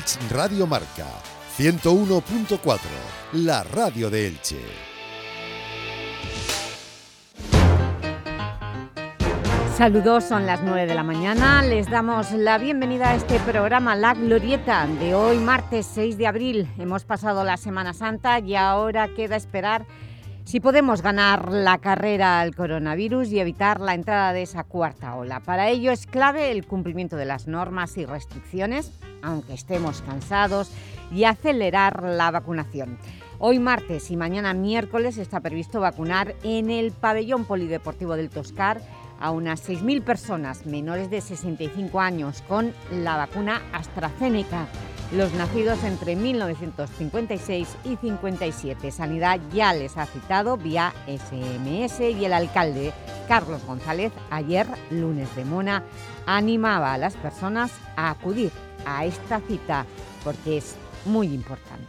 Teleelch Radio Marca 101.4, la radio de Elche. Saludos, son las 9 de la mañana. Les damos la bienvenida a este programa La Glorieta de hoy, martes 6 de abril. Hemos pasado la Semana Santa y ahora queda esperar si podemos ganar la carrera al coronavirus y evitar la entrada de esa cuarta ola. Para ello es clave el cumplimiento de las normas y restricciones, aunque estemos cansados, y acelerar la vacunación. Hoy martes y mañana miércoles está previsto vacunar en el pabellón polideportivo del Toscar a unas 6.000 personas menores de 65 años con la vacuna AstraZeneca, los nacidos entre 1956 y 57. Sanidad ya les ha citado vía SMS y el alcalde Carlos González ayer, lunes de Mona, animaba a las personas a acudir a esta cita porque es muy importante.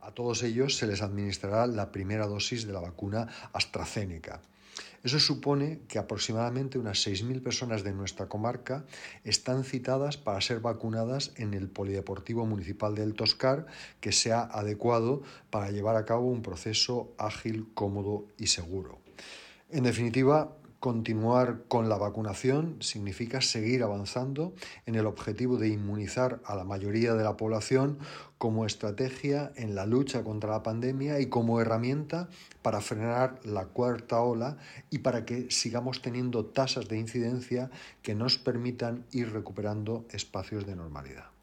A todos ellos se les administrará la primera dosis de la vacuna AstraZeneca. Eso supone que aproximadamente unas 6.000 personas de nuestra comarca están citadas para ser vacunadas en el Polideportivo Municipal del Toscar, que sea adecuado para llevar a cabo un proceso ágil, cómodo y seguro. En definitiva, Continuar con la vacunación significa seguir avanzando en el objetivo de inmunizar a la mayoría de la población como estrategia en la lucha contra la pandemia y como herramienta para frenar la cuarta ola y para que sigamos teniendo tasas de incidencia que nos permitan ir recuperando espacios de normalidad.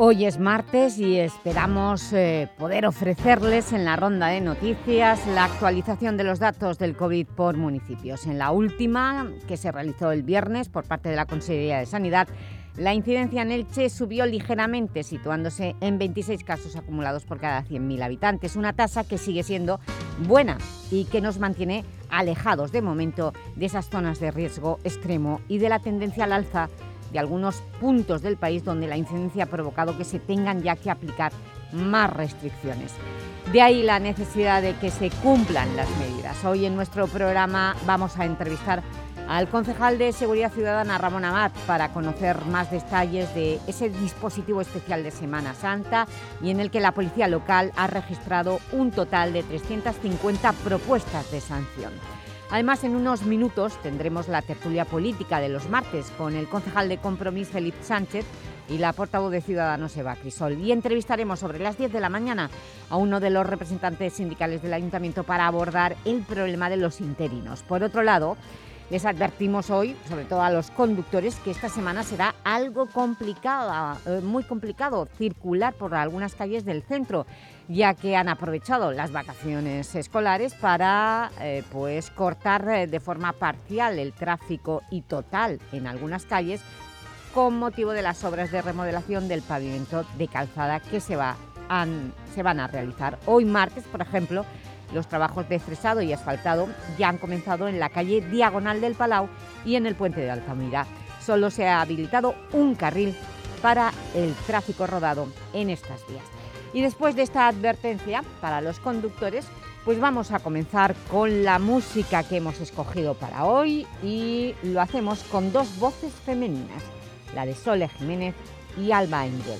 Hoy es martes y esperamos eh, poder ofrecerles en la ronda de noticias la actualización de los datos del COVID por municipios. En la última, que se realizó el viernes por parte de la Consejería de Sanidad, la incidencia en Elche subió ligeramente, situándose en 26 casos acumulados por cada 100.000 habitantes, una tasa que sigue siendo buena y que nos mantiene alejados de momento de esas zonas de riesgo extremo y de la tendencia al alza de algunos puntos del país donde la incidencia ha provocado que se tengan ya que aplicar más restricciones. De ahí la necesidad de que se cumplan las medidas. Hoy en nuestro programa vamos a entrevistar al concejal de Seguridad Ciudadana, Ramón Amat, para conocer más detalles de ese dispositivo especial de Semana Santa y en el que la policía local ha registrado un total de 350 propuestas de sanción. Además, en unos minutos tendremos la tertulia política de los martes con el concejal de Compromís, Felipe Sánchez, y la portavoz de Ciudadanos, Eva Crisol. Y entrevistaremos sobre las 10 de la mañana a uno de los representantes sindicales del Ayuntamiento para abordar el problema de los interinos. Por otro lado, les advertimos hoy, sobre todo a los conductores, que esta semana será algo complicada, eh, muy complicado circular por algunas calles del centro ya que han aprovechado las vacaciones escolares para eh, pues, cortar eh, de forma parcial el tráfico y total en algunas calles con motivo de las obras de remodelación del pavimento de calzada que se, va, se van a realizar. Hoy martes, por ejemplo, los trabajos de fresado y asfaltado ya han comenzado en la calle Diagonal del Palau y en el puente de Altamira. Solo se ha habilitado un carril para el tráfico rodado en estas vías. Y después de esta advertencia para los conductores, pues vamos a comenzar con la música que hemos escogido para hoy y lo hacemos con dos voces femeninas, la de Sole Jiménez y Alba Engel.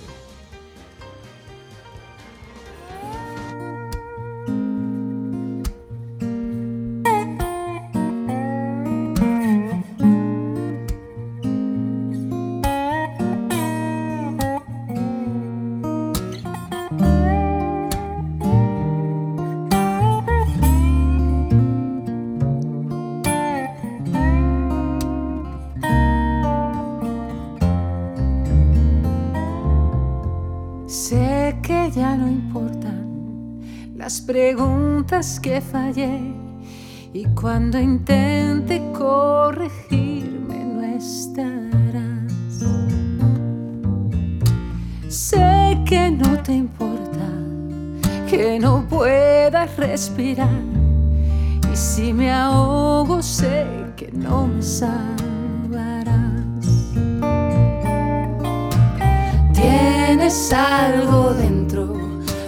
Que fallé y cuando intente corregirme no estarás. Sé que no te importa que no puedas respirar y si me ahogo sé que no me salvarás. Tienes algo dentro,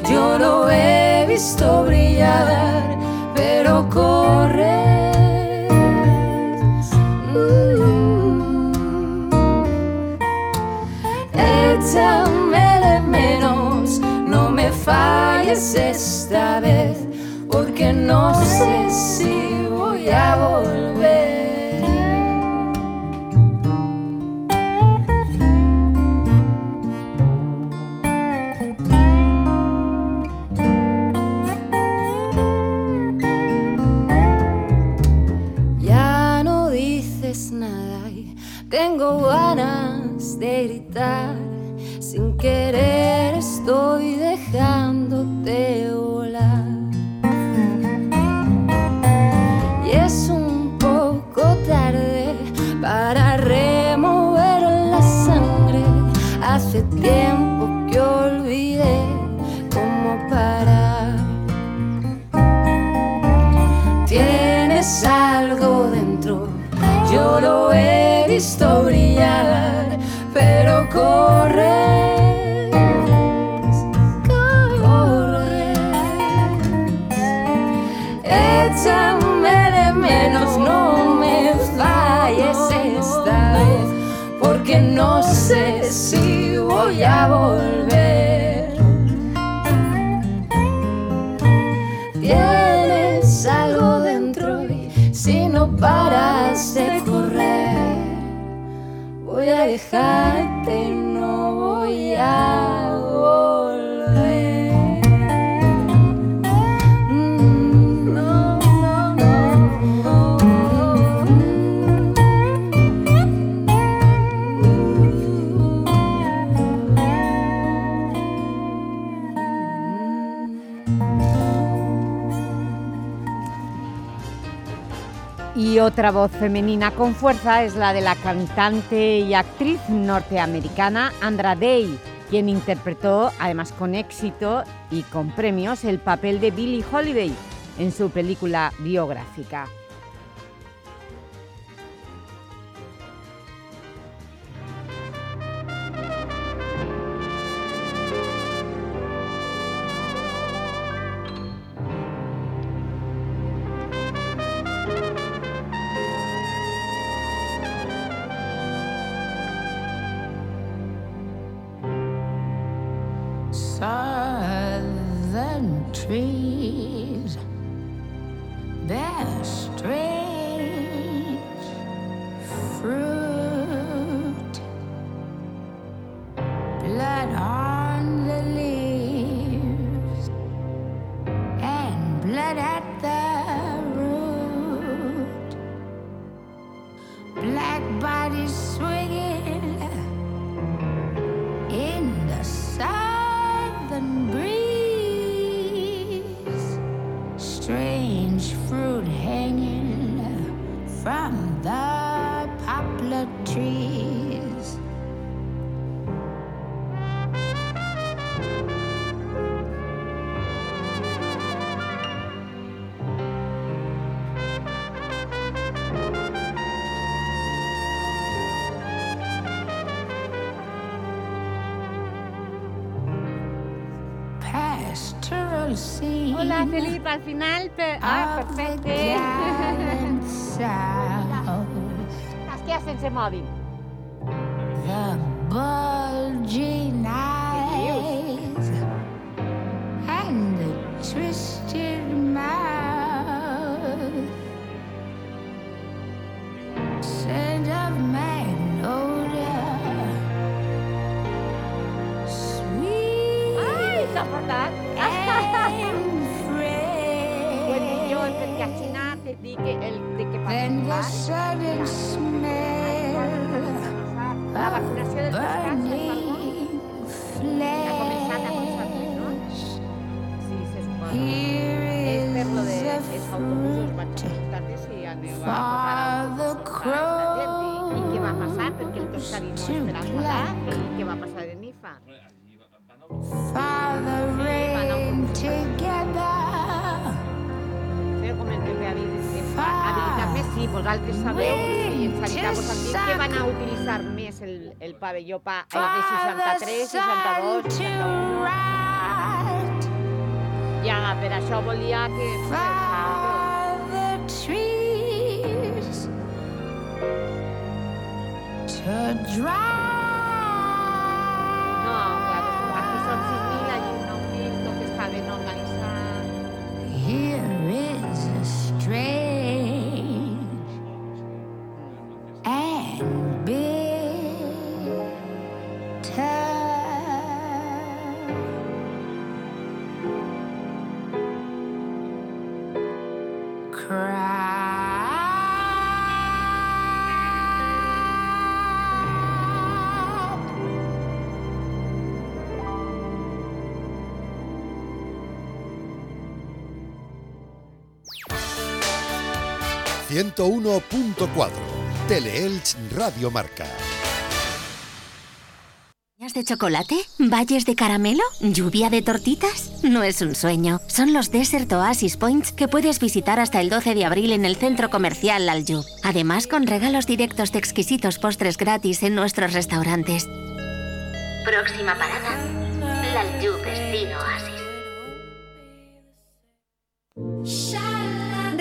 yo lo he visto esta vez, porque no sé si voy a volver. Otra voz femenina con fuerza es la de la cantante y actriz norteamericana Andra Day, quien interpretó, además con éxito y con premios, el papel de Billie Holiday en su película biográfica. silent tree. jo pa, eh, de 63, 62... I Ja, per això volia que... To dry. 101.4. Teleelch Radio Marca. de chocolate? ¿Valles de caramelo? ¿Lluvia de tortitas? No es un sueño. Son los Desert Oasis Points que puedes visitar hasta el 12 de abril en el centro comercial Lalju. Además, con regalos directos de exquisitos postres gratis en nuestros restaurantes. Próxima parada: Lalju Destino Oasis.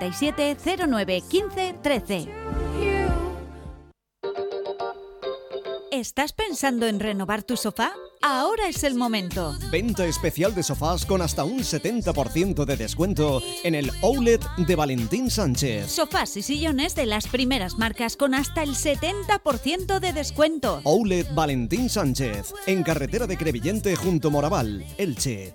09 15 13. ¿Estás pensando en renovar tu sofá? Ahora es el momento. Venta especial de sofás con hasta un 70% de descuento en el Outlet de Valentín Sánchez. Sofás y sillones de las primeras marcas con hasta el 70% de descuento. Outlet Valentín Sánchez, en carretera de Crevillente junto Moraval, Elche.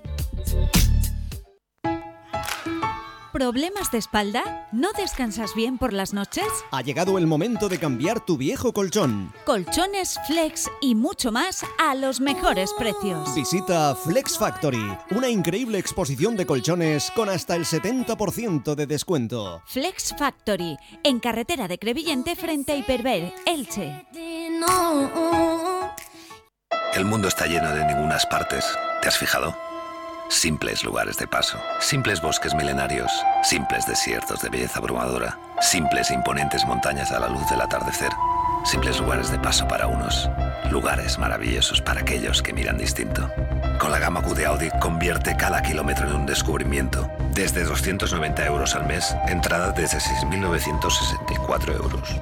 ¿Problemas de espalda? ¿No descansas bien por las noches? Ha llegado el momento de cambiar tu viejo colchón. Colchones, flex y mucho más a los mejores precios. Visita Flex Factory, una increíble exposición de colchones con hasta el 70% de descuento. Flex Factory, en carretera de Crevillente frente a Hiperver, Elche. El mundo está lleno de ningunas partes. ¿Te has fijado? Simples lugares de paso, simples bosques milenarios, simples desiertos de belleza abrumadora, simples imponentes montañas a la luz del atardecer, simples lugares de paso para unos, lugares maravillosos para aquellos que miran distinto. Con la gama Q de Audi convierte cada kilómetro en un descubrimiento. Desde 290 euros al mes, entrada desde 6.964 euros.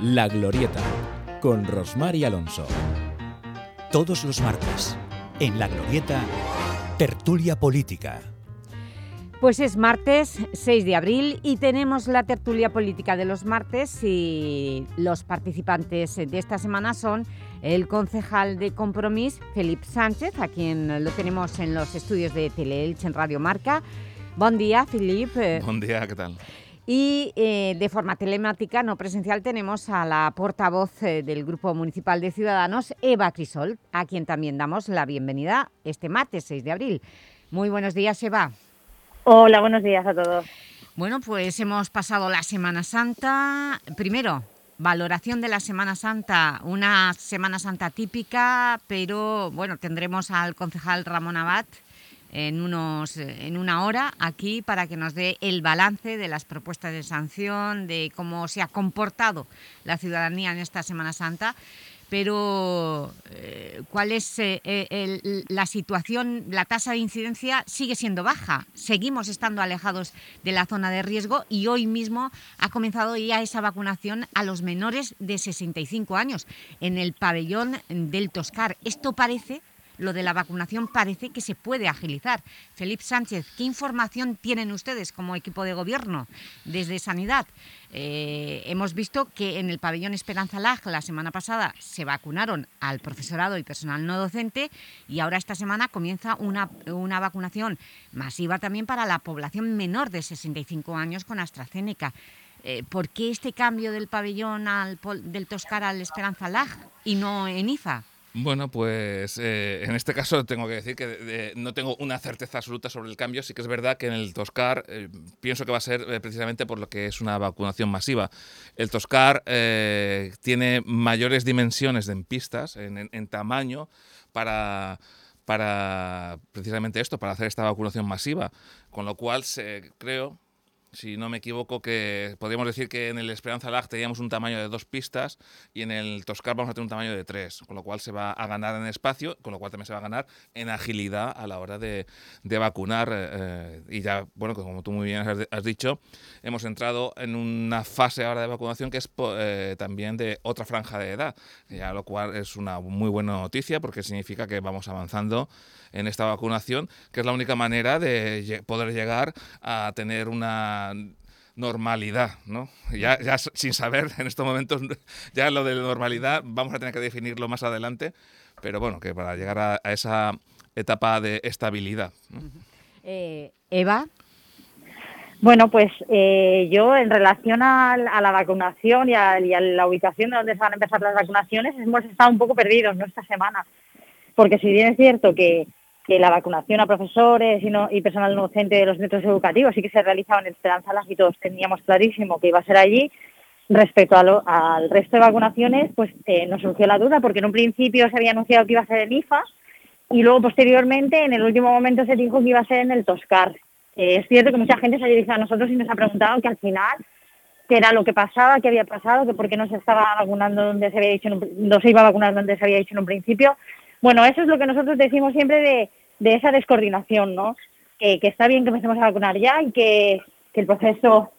La Glorieta, con Rosmar y Alonso. Todos los martes, en La Glorieta, Tertulia Política. Pues es martes 6 de abril y tenemos la tertulia política de los martes y los participantes de esta semana son el concejal de Compromís, Felipe Sánchez, a quien lo tenemos en los estudios de Teleelch en Radio Marca. Buen día, Felipe. Buen día, ¿qué tal? Y eh, de forma telemática, no presencial, tenemos a la portavoz eh, del Grupo Municipal de Ciudadanos, Eva Crisol, a quien también damos la bienvenida este martes 6 de abril. Muy buenos días, Eva. Hola, buenos días a todos. Bueno, pues hemos pasado la Semana Santa. Primero, valoración de la Semana Santa, una Semana Santa típica, pero bueno, tendremos al concejal Ramón Abad, en, unos, en una hora aquí para que nos dé el balance de las propuestas de sanción, de cómo se ha comportado la ciudadanía en esta Semana Santa pero eh, ¿cuál es eh, la situación? La tasa de incidencia sigue siendo baja, seguimos estando alejados de la zona de riesgo y hoy mismo ha comenzado ya esa vacunación a los menores de 65 años en el pabellón del Toscar. Esto parece lo de la vacunación parece que se puede agilizar. Felipe Sánchez, ¿qué información tienen ustedes como equipo de gobierno desde Sanidad? Eh, hemos visto que en el pabellón Esperanza Lag la semana pasada se vacunaron al profesorado y personal no docente y ahora esta semana comienza una, vacunación masiva también para la población menor de 65 años con AstraZeneca. Eh, ¿Por qué este cambio del pabellón del Toscar al Esperanza Lag y no en IFA? Bueno, pues eh, en este caso tengo que decir que no tengo una certeza absoluta sobre el cambio. Sí que es verdad que en el Toscar eh, pienso que va a ser eh, precisamente por lo que es una vacunación masiva. El Toscar tiene mayores dimensiones en pistas, en, tamaño, para para precisamente esto, para hacer esta vacunación masiva. Con lo cual, se, creo si no me equivoco, que podríamos decir que en el Esperanza Lag teníamos un tamaño de dos pistas y en el Toscar vamos a tener un tamaño de tres, con lo cual se va a ganar en espacio, con lo cual también se va a ganar en agilidad a la hora de, vacunar. Eh, y ya, bueno, como tú muy bien has, dicho, hemos entrado en una fase ahora de vacunación que es eh, también de otra franja de edad, ya lo cual es una muy buena noticia porque significa que vamos avanzando en esta vacunación, que es la única manera de poder llegar a tener una normalidad, ¿no? Ya, ya sin saber en estos momentos, ya lo de normalidad vamos a tener que definirlo más adelante, pero bueno, que para llegar a, esa etapa de estabilidad. Eh, Eva. Bueno, pues eh, yo en relación a, la vacunación y a, la ubicación de donde se van a empezar las vacunaciones, hemos estado un poco perdidos ¿no? esta semana, porque si bien es cierto que que la vacunación a profesores y, no, y personal docente de los centros educativos sí que se realizaba en Esperanza Las y todos teníamos clarísimo que iba a ser allí. Respecto al resto de vacunaciones, pues eh, nos surgió la duda porque en un principio se había anunciado que iba a ser en IFA y luego posteriormente en el último momento se dijo que iba a ser en el Toscar. Eh, es cierto que mucha gente se ha dirigido a nosotros y nos ha preguntado que al final qué era lo que pasaba, qué había pasado, que por qué no se estaba vacunando donde se había dicho, no se iba a vacunar donde se había dicho en un principio. Bueno, eso es lo que nosotros decimos siempre de, de esa descoordinación, ¿no? Que, está bien que empecemos a vacunar ya y que, el proceso,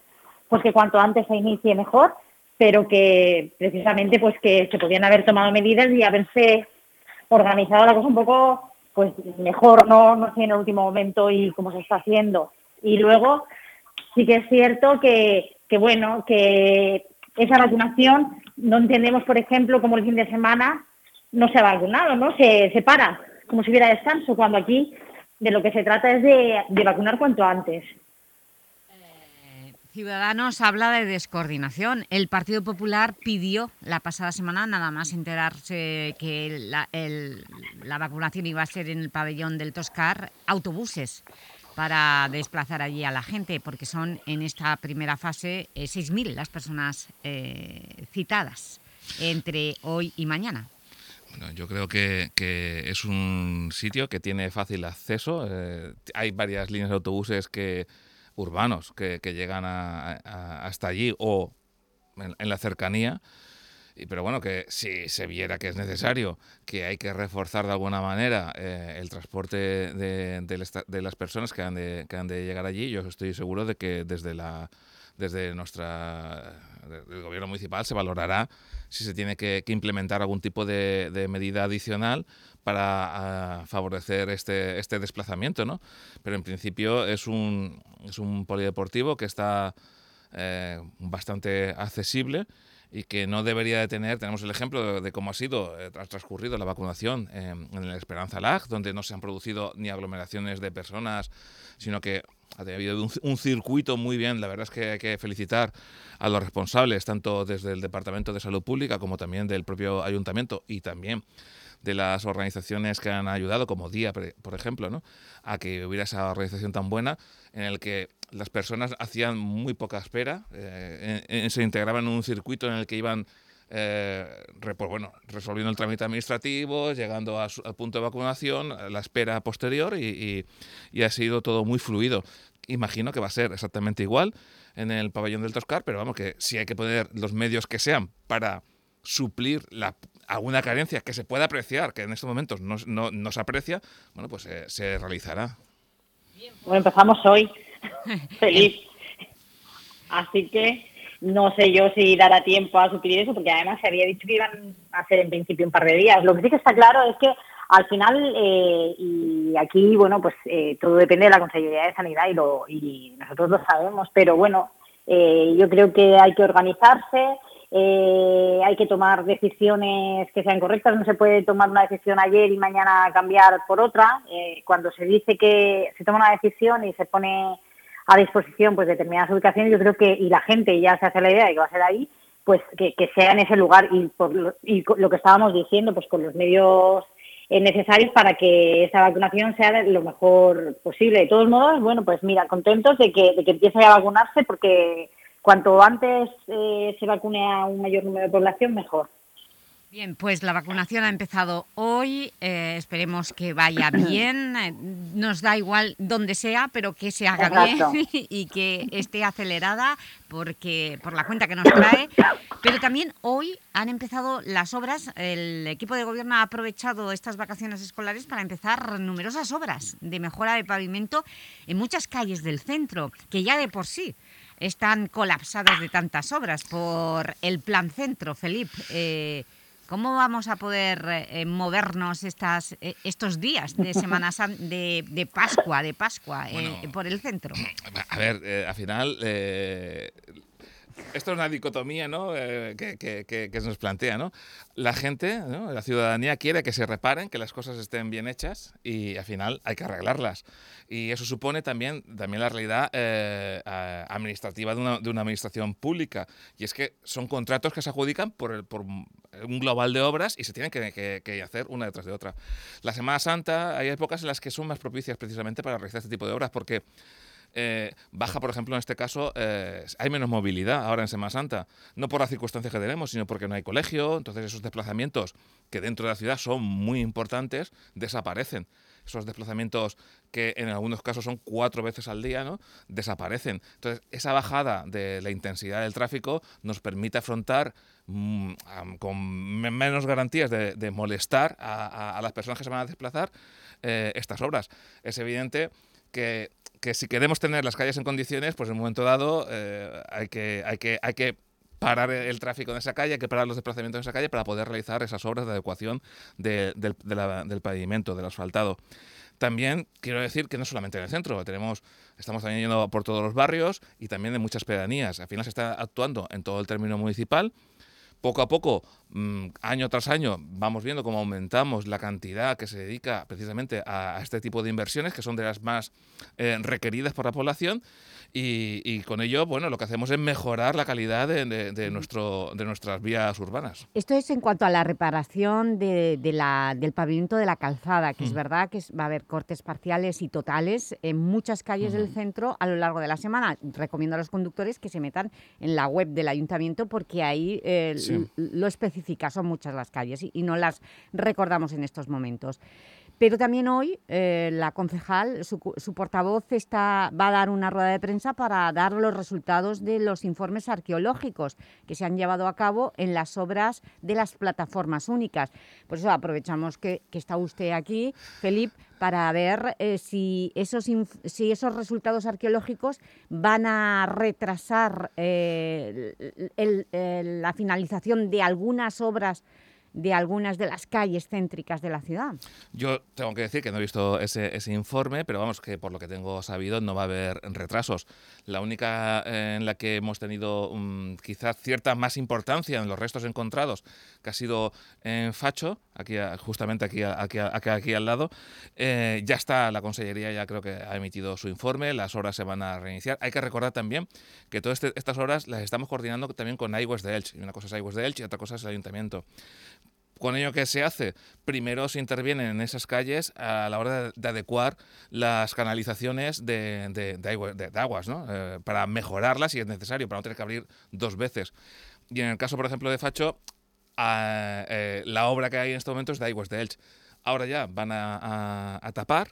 pues que cuanto antes se inicie mejor, pero que precisamente pues que se podían haber tomado medidas y haberse organizado la cosa un poco pues mejor, no, no sé en el último momento y cómo se está haciendo. Y luego sí que es cierto que, que bueno, que esa vacunación no entendemos, por ejemplo, como el fin de semana no se ha vacunado, ¿no? Se, se para, como si hubiera descanso, cuando aquí de lo que se trata es de, vacunar cuanto antes. Eh, Ciudadanos habla de descoordinación. El Partido Popular pidió la pasada semana, nada más enterarse que la, la vacunación iba a ser en el pabellón del Toscar, autobuses para desplazar allí a la gente, porque son en esta primera fase 6.000 eh, las personas eh, citadas entre hoy y mañana yo creo que, es un sitio que tiene fácil acceso. Eh, hay varias líneas de autobuses que urbanos que, llegan hasta allí o en, la cercanía. pero bueno, que si se viera que es necesario, que hay que reforzar de alguna manera eh, el transporte de, las personas que han, de, que han de llegar allí, yo estoy seguro de que desde la desde nuestra el gobierno municipal se valorará si se tiene que, implementar algún tipo de, medida adicional para ah, favorecer este, este desplazamiento, ¿no? Pero en principio es un, es un polideportivo que está eh, bastante accesible y que no debería de tener, tenemos el ejemplo de, cómo ha sido, eh, transcurrido la vacunación en el Esperanza Lag, donde no se han producido ni aglomeraciones de personas, sino que ha habido un, circuito muy bien. La verdad es que hay que felicitar a los responsables, tanto desde el Departamento de Salud Pública como también del propio ayuntamiento y también de las organizaciones que han ayudado, como DIA, por ejemplo, ¿no? a que hubiera esa organización tan buena en el que las personas hacían muy poca espera, eh, se integraban en un circuito en el que iban eh, pues bueno, resolviendo el trámite administrativo, llegando al punto de vacunación, la espera posterior y, ha sido todo muy fluido. Imagino que va a ser exactamente igual en el pabellón del Toscar, pero vamos, que si hay que poner los medios que sean para suplir la, alguna carencia que se pueda apreciar, que en estos momentos no, no, se aprecia, bueno, pues eh, se realizará. Bueno, empezamos hoy. Feliz. Así que no sé yo si dará tiempo a suplir eso, porque además se había dicho que iban a hacer en principio un par de días. Lo que sí que está claro es que al final, eh, y aquí, bueno, pues eh, todo depende de la Consejería de Sanidad y, lo, y nosotros lo sabemos, pero bueno, eh, yo creo que hay que organizarse, hay que tomar decisiones que sean correctas, no se puede tomar una decisión ayer y mañana cambiar por otra. cuando se dice que se toma una decisión y se pone a disposición pues determinadas ubicaciones, yo creo que, y la gente ya se hace la idea de que va a ser ahí, pues que, sea en ese lugar y, por lo, y lo que estábamos diciendo, pues con los medios eh, necesarios para que esa vacunación sea lo mejor posible. De todos modos, bueno, pues mira, contentos de que, de que empiece a vacunarse porque cuanto antes eh, se vacune a un mayor número de población, mejor. Bien, pues la vacunación ha empezado hoy, eh, esperemos que vaya bien, eh, nos da igual donde sea, pero que se haga bien y que esté acelerada porque por la cuenta que nos trae. Pero también hoy han empezado las obras, el equipo de gobierno ha aprovechado estas vacaciones escolares para empezar numerosas obras de mejora de pavimento en muchas calles del centro, que ya de por sí están colapsadas de tantas obras por el plan centro, Felipe. Eh, ¿Cómo vamos a poder eh, movernos estas, eh, estos días de Semana de, de Pascua, de Pascua por el centro? A ver, al final esto es una dicotomía ¿no? Eh, que, que, que, nos plantea. ¿no? La gente, ¿no? la ciudadanía quiere que se reparen, que las cosas estén bien hechas y al final hay que arreglarlas. Y eso supone también, también la realidad eh, administrativa de una, de una, administración pública. Y es que son contratos que se adjudican por, el, por un global de obras y se tienen que, hacer una detrás de otra. La Semana Santa hay épocas en las que son más propicias precisamente para realizar este tipo de obras porque eh, baja, por ejemplo, en este caso, eh, hay menos movilidad ahora en Semana Santa. No por las circunstancias que tenemos, sino porque no hay colegio. Entonces, esos desplazamientos que dentro de la ciudad son muy importantes desaparecen. Esos desplazamientos que en algunos casos son cuatro veces al día, ¿no? desaparecen. Entonces, esa bajada de la intensidad del tráfico nos permite afrontar mm, con menos garantías de, molestar a, las personas que se van a desplazar eh, estas obras. Es evidente que que si queremos tener las calles en condiciones, pues en un momento dado eh, hay, que, hay, que, hay que parar el tráfico en esa calle, hay que parar los desplazamientos en esa calle para poder realizar esas obras de adecuación del, del pavimento, del asfaltado. También quiero decir que no solamente en el centro, tenemos, estamos también yendo por todos los barrios y también en muchas pedanías. Al final se está actuando en todo el término municipal poco a poco, año tras año, vamos viendo cómo aumentamos la cantidad que se dedica precisamente a, este tipo de inversiones, que son de las más eh, requeridas por la población, y, con ello, bueno, lo que hacemos es mejorar la calidad de, nuestro, de nuestras vías urbanas. Esto es en cuanto a la reparación de, la, del pavimento de la calzada, que es mm. verdad que va a haber cortes parciales y totales en muchas calles del centro a lo largo de la semana. Recomiendo a los conductores que se metan en la web del ayuntamiento porque ahí eh, lo son muchas las calles y no las recordamos en estos momentos. Pero también hoy eh, la concejal, su, portavoz, está, va a dar una rueda de prensa para dar los resultados de los informes arqueológicos que se han llevado a cabo en las obras de las plataformas únicas. Por eso aprovechamos que, está usted aquí, Felipe, para ver eh, si, esos si esos resultados arqueológicos van a retrasar eh, la finalización de algunas obras de algunas de las calles céntricas de la ciudad. Yo tengo que decir que no he visto ese, informe, pero vamos, que por lo que tengo sabido no va a haber retrasos. La única eh, en la que hemos tenido mm, quizás cierta más importancia en los restos encontrados, que ha sido en Facho, aquí justamente aquí, aquí, aquí, al lado, eh, ya está la Consellería, ya creo que ha emitido su informe, las horas se van a reiniciar. Hay que recordar también que todas este, estas horas las estamos coordinando también con iWest de Elche. Una cosa es iWest de Elche y otra cosa es el Ayuntamiento. Con ello que se hace, primero se interviene en esas calles a la hora de, adecuar las canalizaciones de, de, aguas, ¿no? Eh, para mejorarlas si es necesario, para no tener que abrir dos veces. Y en el caso, por ejemplo, de Facho, eh, la obra que hay en este momento es de Aguas de Elche. Ahora ya van a tapar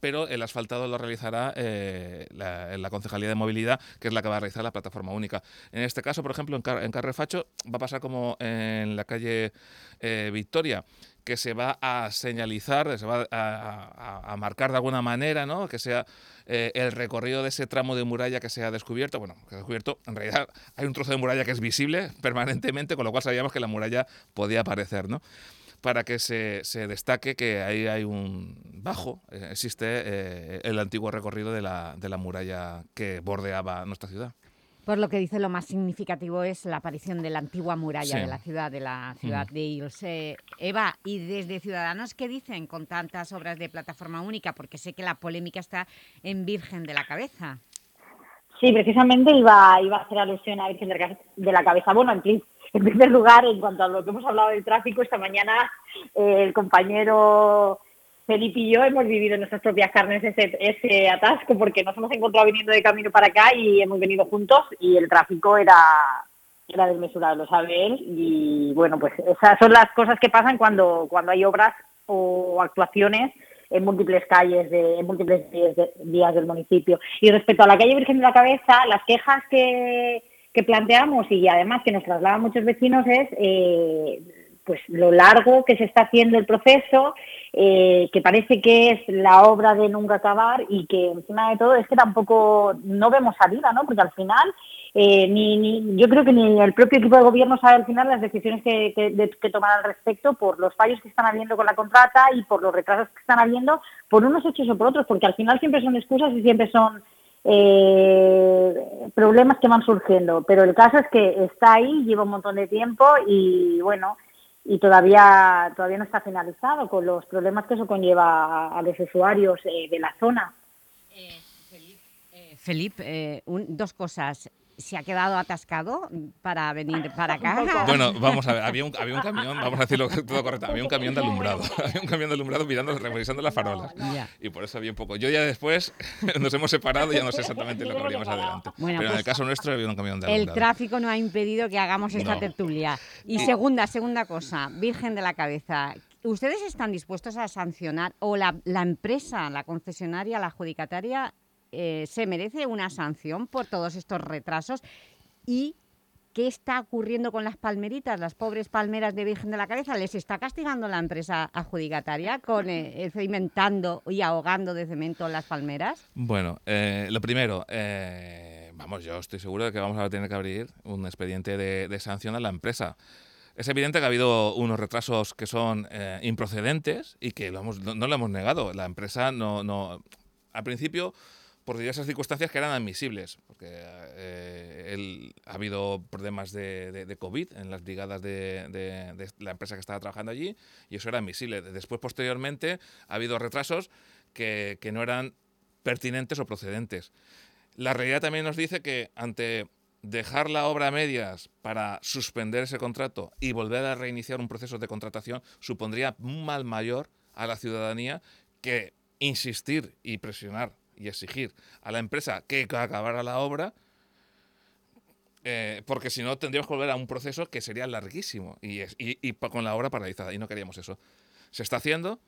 pero el asfaltado lo realizará eh, la, Concejalía de Movilidad, que es la que va a realizar la plataforma única. En este caso, por ejemplo, en, Carrefacho va a pasar como en la calle eh, Victoria, que se va a señalizar, se va a, marcar de alguna manera, ¿no? que sea eh, el recorrido de ese tramo de muralla que se ha descubierto. Bueno, que ha descubierto, en realidad hay un trozo de muralla que es visible permanentemente, con lo cual sabíamos que la muralla podía aparecer. ¿no? para que se, destaque que ahí hay un bajo, eh, existe eh, el antiguo recorrido de la muralla que bordeaba nuestra ciudad. Por lo que dice lo más significativo es la aparición de la antigua muralla de la ciudad, de la ciudad de Ilse. Eva, y desde Ciudadanos, ¿qué dicen con tantas obras de plataforma única? Porque sé que la polémica está en Virgen de la Cabeza. Sí, precisamente iba, iba a hacer alusión a Virgen de la Cabeza. Bueno, en, primer lugar, en cuanto a lo que hemos hablado del tráfico, esta mañana eh, el compañero Felipe y yo hemos vivido en nuestras propias carnes ese, atasco porque nos hemos encontrado viniendo de camino para acá y hemos venido juntos y el tráfico era, era desmesurado, lo sabe él. Y bueno, pues esas son las cosas que pasan cuando, cuando hay obras o actuaciones en múltiples calles, de, en múltiples días, del municipio. Y respecto a la calle Virgen de la Cabeza, las quejas que, que planteamos y además que nos trasladan muchos vecinos es eh, pues lo largo que se está haciendo el proceso, eh, que parece que es la obra de nunca acabar y que encima de todo es que tampoco no vemos salida, ¿no? Porque al final eh, ni, yo creo que ni el propio equipo de gobierno sabe al final las decisiones que, que, tomar al respecto por los fallos que están habiendo con la contrata y por los retrasos que están habiendo por unos hechos o por otros, porque al final siempre son excusas y siempre son eh, problemas que van surgiendo. Pero el caso es que está ahí, lleva un montón de tiempo y bueno, y todavía todavía no está finalizado con los problemas que eso conlleva a, los usuarios eh, de la zona. Felipe, dos cosas se ha quedado atascado para venir para acá. Bueno, vamos a ver, había un, había un camión, vamos a decirlo todo correcto, había un camión de alumbrado, había un camión de alumbrado mirando, revisando las farolas. Y por eso había un poco. Yo ya después nos hemos separado y ya no sé exactamente lo que habría más adelante. Pero en el pues caso nuestro había un camión de alumbrado. El tráfico no ha impedido que hagamos esta tertulia. Y segunda, segunda cosa, Virgen de la Cabeza, ¿Ustedes están dispuestos a sancionar, o la, la empresa, la concesionaria, la adjudicataria, eh, se merece una sanción por todos estos retrasos y ¿Qué está ocurriendo con las palmeritas, las pobres palmeras de Virgen de la Cabeza? ¿Les está castigando la empresa adjudicataria con eh, cimentando y ahogando de cemento las palmeras? Bueno, eh, lo primero, vamos, yo estoy seguro de que vamos a tener que abrir un expediente de, sanción a la empresa. Es evidente que ha habido unos retrasos que son improcedentes y que no, no, lo hemos negado. La empresa no, no al principio por diversas circunstancias que eran admisibles, porque eh, ha habido problemas de, COVID en las brigadas de, la empresa que estaba trabajando allí y eso era admisible. Después, posteriormente, ha habido retrasos que, no eran pertinentes o procedentes. La realidad también nos dice que ante dejar la obra a medias para suspender ese contrato y volver a reiniciar un proceso de contratación supondría un mal mayor a la ciudadanía que insistir y presionar y exigir a la empresa que acabara la obra, eh, porque si no tendríamos que volver a un proceso que sería larguísimo y, y, con la obra paralizada, y no queríamos eso. Se está haciendo.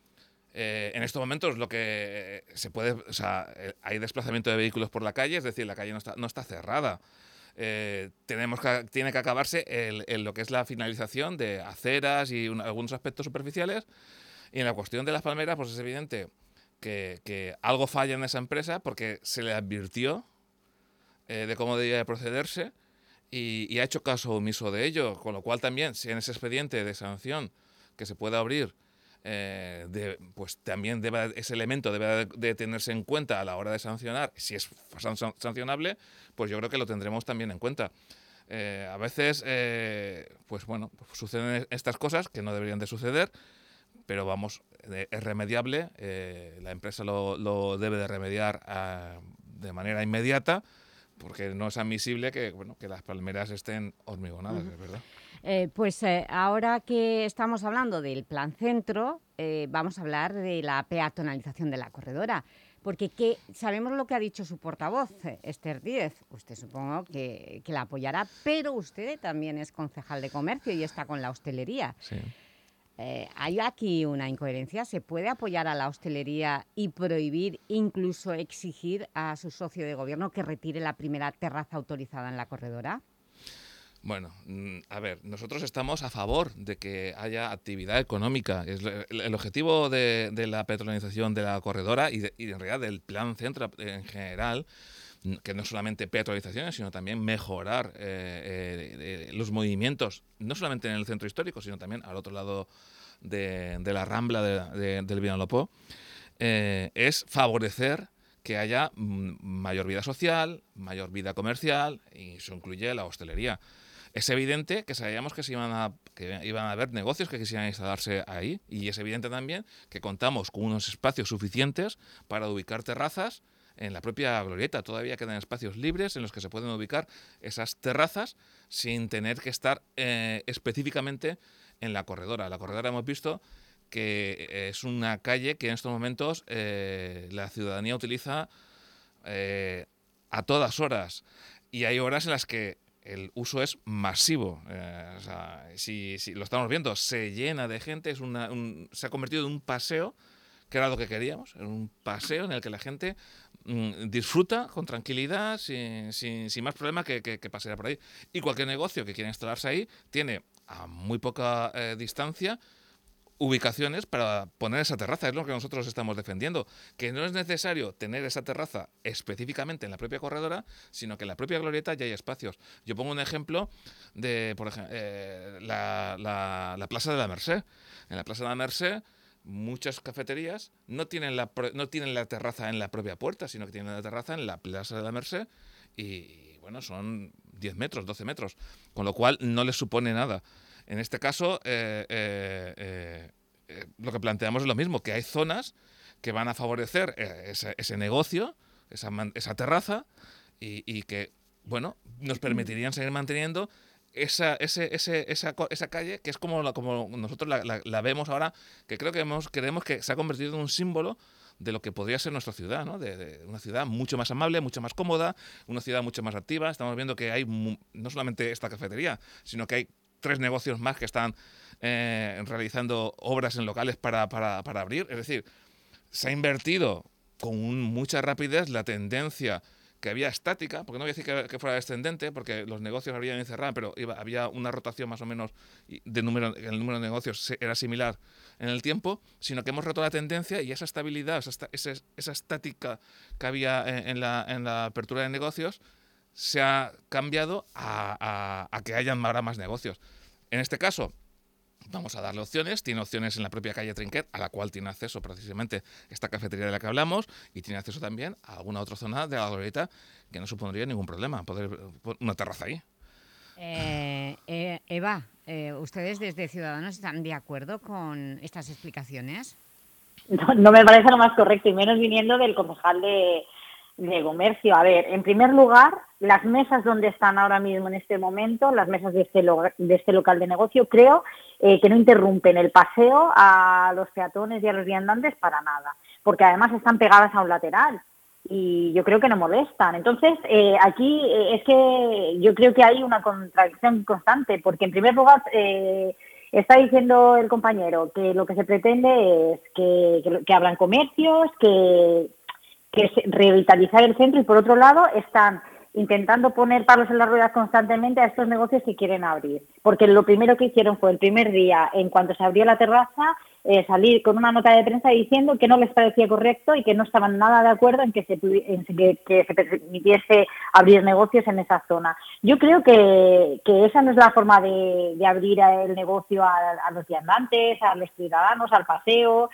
Eh, en estos momentos lo que se puede, o sea, eh, hay desplazamiento de vehículos por la calle, es decir, la calle no está, no está cerrada. tenemos tiene que acabarse el, lo que es la finalización de aceras y algunos aspectos superficiales. Y en la cuestión de las palmeras, pues es evidente que, algo falla en esa empresa porque se le advirtió eh, de cómo debía de procederse y, ha hecho caso omiso de ello, con lo cual también, si en ese expediente de sanción que se pueda abrir, eh, pues también debe, ese elemento debe de tenerse en cuenta a la hora de sancionar, si es sancionable, pues yo creo que lo tendremos también en cuenta. Eh, a veces, pues bueno, suceden estas cosas que no deberían de suceder, pero vamos, es remediable, eh, la empresa lo, debe de remediar ah, de manera inmediata, porque no es admisible que, bueno, que las palmeras estén hormigonadas, ¿verdad? Eh, pues eh, ahora que estamos hablando del plan centro, vamos a hablar de la peatonalización de la corredora, porque ¿qué, sabemos lo que ha dicho su portavoz, Esther Díez, usted supongo que, que la apoyará, pero usted también es concejal de comercio y está con la hostelería. Sí. Eh, ¿Hay aquí una incoherencia? ¿Se puede apoyar a la hostelería y prohibir, incluso exigir a su socio de gobierno que retire la primera terraza autorizada en la corredora? Bueno, mm, a ver, nosotros estamos a favor de que haya actividad económica. Es el, objetivo de, la petrolización de la corredora y, en realidad del plan centro en general que no solamente petrolizaciones, sino también mejorar eh, eh, los movimientos, no solamente en el centro histórico, sino también al otro lado de, la rambla de, del Vinalopó, eh, es favorecer que haya mm, mayor vida social, mayor vida comercial, y eso incluye la hostelería. Es evidente que sabíamos se iban a, que iban a haber negocios que quisieran instalarse ahí, y es evidente también que contamos con unos espacios suficientes para ubicar terrazas en la propia glorieta. Todavía quedan espacios libres en los que se pueden ubicar esas terrazas sin tener que estar eh, específicamente en la corredora. La corredora hemos visto que es una calle que en estos momentos eh, la ciudadanía utiliza eh, a todas horas y hay horas en las que el uso es masivo. si, lo estamos viendo, se llena de gente, se ha convertido en un paseo que era lo que queríamos, en un paseo en el que la gente disfruta con tranquilidad, sin, sin, más problema que, que, pasear por ahí. Y cualquier negocio que quiera instalarse ahí tiene a muy poca eh, distancia ubicaciones para poner esa terraza, es lo que nosotros estamos defendiendo, que no es necesario tener esa terraza específicamente en la propia corredora, sino que en la propia glorieta ya hay espacios. Yo pongo un ejemplo de, por ejemplo, eh, la, la, la, Plaza de la Merced. En la Plaza de la Merced muchas cafeterías no tienen, la, no tienen la terraza en la propia puerta, sino que tienen la terraza en la Plaza de la Merced y, bueno, son 10 metros, 12 metros, con lo cual no les supone nada. En este caso, eh, eh, eh, lo que planteamos es lo mismo, que hay zonas que van a favorecer ese, negocio, esa, esa terraza, y, y, que, bueno, nos permitirían seguir manteniendo esa, ese, ese, esa, esa calle, que es como, como nosotros la, la, vemos ahora, que creo que hemos, creemos que se ha convertido en un símbolo de lo que podría ser nuestra ciudad, ¿no? De, una ciudad mucho más amable, mucho más cómoda, una ciudad mucho más activa. Estamos viendo que hay no solamente esta cafetería, sino que hay tres negocios más que están eh, realizando obras en locales para, para, para abrir. Es decir, se ha invertido con mucha rapidez la tendencia que había estática, porque no voy a decir que, fuera descendente, porque los negocios habían encerrado, pero había una rotación más o menos de número, el número de negocios era similar en el tiempo, sino que hemos roto la tendencia y esa estabilidad, esa, esa, estática que había en, la, en, la, apertura de negocios se ha cambiado a, a, a que hayan ahora más negocios. En este caso, vamos a darle opciones. Tiene opciones en la propia calle Trinquet, a la cual tiene acceso precisamente esta cafetería de la que hablamos, y tiene acceso también a alguna otra zona de la glorieta que no supondría ningún problema, poder una terraza ahí. Eh, eh, Eva, eh, ¿ustedes desde Ciudadanos están de acuerdo con estas explicaciones? No, no, me parece lo más correcto, y menos viniendo del concejal de, de comercio. A ver, en primer lugar, las mesas donde están ahora mismo en este momento, las mesas de este, este local de negocio, creo eh, que no interrumpen el paseo a los peatones y a los viandantes para nada, porque además están pegadas a un lateral y yo creo que no molestan. Entonces, eh, aquí eh, es que yo creo que hay una contradicción constante, porque en primer lugar... Está diciendo el compañero que lo que se pretende es que, que, que abran comercios, que, que es revitalizar el centro y por otro lado están intentando poner palos en las ruedas constantemente a estos negocios que quieren abrir. Porque lo primero que hicieron fue el primer día, en cuanto se abrió la terraza, eh, salir con una nota de prensa diciendo que no les parecía correcto y que no estaban nada de acuerdo en que se, que, se permitiese abrir negocios en esa zona. Yo creo que, esa no es la forma de, abrir el negocio a, los viandantes, a los ciudadanos, al paseo.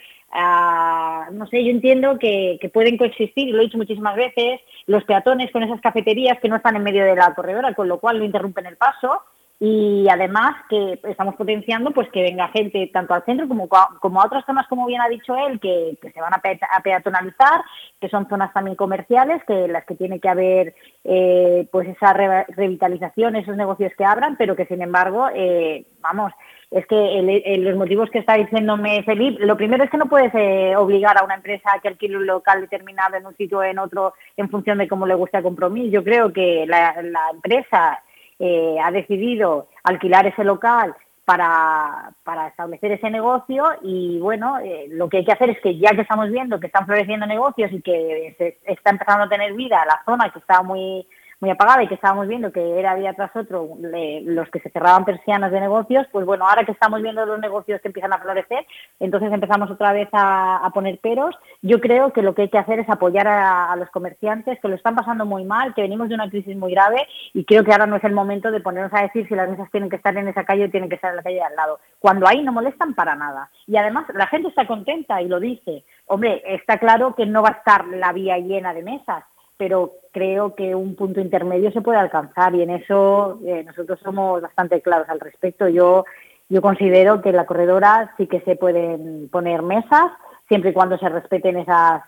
no sé, yo entiendo que, que pueden coexistir, y lo he dicho muchísimas veces, los peatones con esas cafeterías que no están en medio de la corredora, con lo cual no interrumpen el paso y además que estamos potenciando pues que venga gente tanto al centro como, como a otras zonas como bien ha dicho él que, se van a, peatonalizar que son zonas también comerciales que las que tiene que haber eh, pues esa revitalización esos negocios que abran pero que sin embargo eh, vamos es que los motivos que está diciéndome Felipe, lo primero es que no puedes eh, obligar a una empresa a que alquile un local determinado en un sitio o en otro en función de cómo le guste a compromiso. Yo creo que la empresa eh, ha decidido alquilar ese local para, para, establecer ese negocio y bueno, eh, lo que hay que hacer es que ya que estamos viendo que están floreciendo negocios y que se está empezando a tener vida la zona que estaba muy muy apagada y que estábamos viendo que era día tras otro los que se cerraban persianas de negocios, pues bueno, ahora que estamos viendo los negocios que empiezan a florecer, entonces empezamos otra vez a, poner peros. Yo creo que lo que hay que hacer es apoyar a, los comerciantes que lo están pasando muy mal, que venimos de una crisis muy grave y creo que ahora no es el momento de ponernos a decir si las mesas tienen que estar en esa calle o tienen que estar en la calle de al lado. Cuando ahí no molestan para nada. Y además la gente está contenta y lo dice. Hombre, está claro que no va a estar la vía llena de mesas, pero creo que un punto intermedio se puede alcanzar y en eso eh, nosotros somos bastante claros al respecto. Yo, yo considero que en la corredora sí que se pueden poner mesas, siempre y cuando se respeten esas,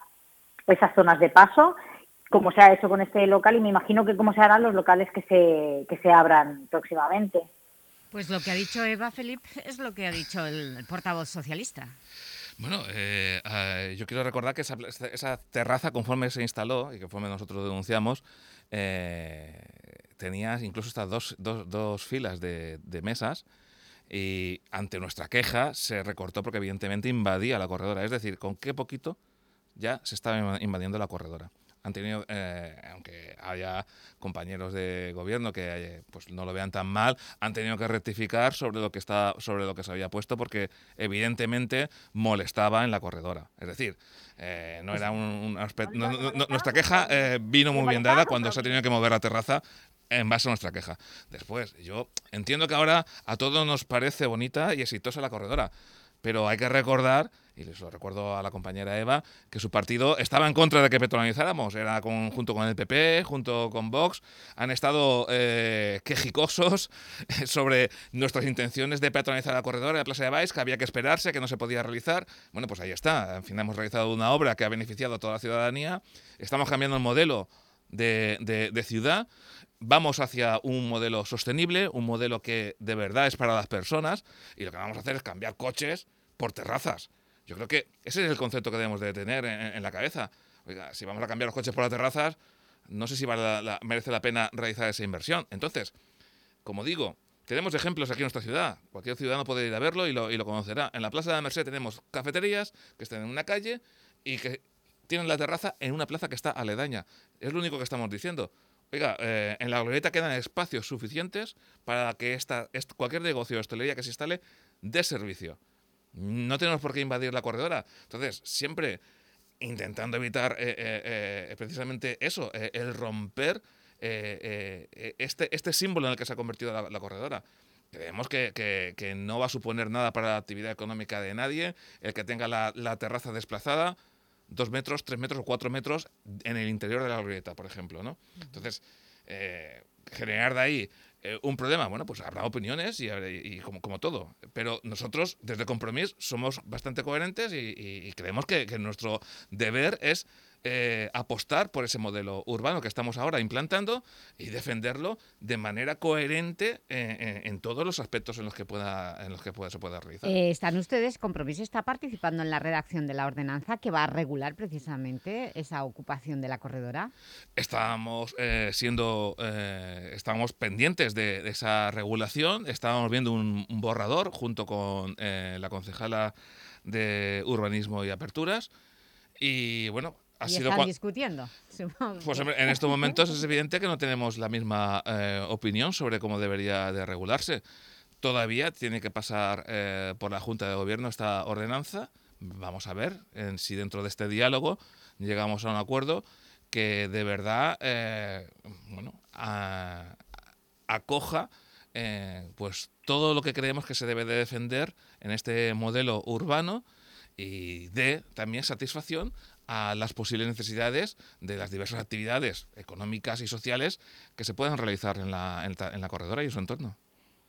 esas zonas de paso como se ha hecho con este local y me imagino que cómo se harán los locales que se, que se abran próximamente. Pues lo que ha dicho Eva Felipe es lo que ha dicho el, portavoz socialista. Bueno, eh, eh, yo quiero recordar que esa, esa, terraza, conforme se instaló y conforme nosotros denunciamos, eh, tenía incluso estas dos, dos, dos filas de, de, mesas y ante nuestra queja se recortó porque evidentemente invadía la corredora. Es decir, con qué poquito ya se estaba invadiendo la corredora han tenido, eh, aunque haya compañeros de gobierno que eh, pues no lo vean tan mal, han tenido que rectificar sobre lo que está, sobre lo que se había puesto, porque evidentemente molestaba en la corredora. Es decir, eh, no era un, aspecto. nuestra queja vino muy bien dada cuando se ha tenido que mover la terraza en base a nuestra queja. Después, yo entiendo que ahora a todos nos parece bonita y exitosa la corredora, pero hay que recordar y les lo recuerdo a la compañera Eva, que su partido estaba en contra de que petrolizáramos. Era junto con el PP, junto con Vox, han estado eh, quejicosos sobre nuestras intenciones de peatonalizar la corredora de la Plaza de Baix, que había que esperarse, que no se podía realizar. Bueno, pues ahí está. En fin, hemos realizado una obra que ha beneficiado a toda la ciudadanía. Estamos cambiando el modelo de, de ciudad vamos hacia un modelo sostenible, un modelo que de verdad es para las personas y lo que vamos a hacer es cambiar coches por terrazas. Yo creo que ese es el concepto que debemos de tener en, la cabeza. Oiga, si vamos a cambiar los coches por las terrazas, no sé si merece la pena realizar esa inversión. Entonces, como digo, tenemos ejemplos aquí en nuestra ciudad. Cualquier ciudadano puede ir a verlo y lo, conocerá. En la Plaza de la Merced tenemos cafeterías que están en una calle y que tienen la terraza en una plaza que está aledaña. Es lo único que estamos diciendo. Oiga, eh, en la glorieta quedan espacios suficientes para que esta, cualquier negocio de hostelería que se instale dé servicio. No tenemos por qué invadir la corredora. Entonces, siempre intentando evitar eh, eh, eh, precisamente eso, el romper este, este símbolo en el que se ha convertido la, corredora. Creemos que, no va a suponer nada para la actividad económica de nadie el que tenga la, terraza desplazada dos metros, tres metros o cuatro metros en el interior de la glorieta, por ejemplo. ¿no? Entonces, generar de ahí eh, un problema, bueno, pues habrá opiniones y, como, como, todo. Pero nosotros, desde Compromís, somos bastante coherentes y, creemos que, nuestro deber es eh, apostar por ese modelo urbano que estamos ahora implantando y defenderlo de manera coherente eh, en todos los aspectos en los que pueda en los que pueda, se pueda realizar. Eh, ¿Están ustedes, Compromiso está participando en la redacción de la ordenanza que va a regular precisamente esa ocupación de la corredora? Estamos siendo, estamos pendientes de, esa regulación, estábamos viendo un, un borrador junto con la concejala de Urbanismo y Aperturas y bueno, y están discutiendo. Pues en estos momentos es evidente que no tenemos la misma eh, opinión sobre cómo debería de regularse. Todavía tiene que pasar eh, por la Junta de Gobierno esta ordenanza. Vamos a ver en si dentro de este diálogo llegamos a un acuerdo que de verdad eh, bueno, acoja pues todo lo que creemos que se debe de defender en este modelo urbano y dé también satisfacción a las posibles necesidades de las diversas actividades económicas y sociales que se puedan realizar en la, en la, corredora y en su entorno.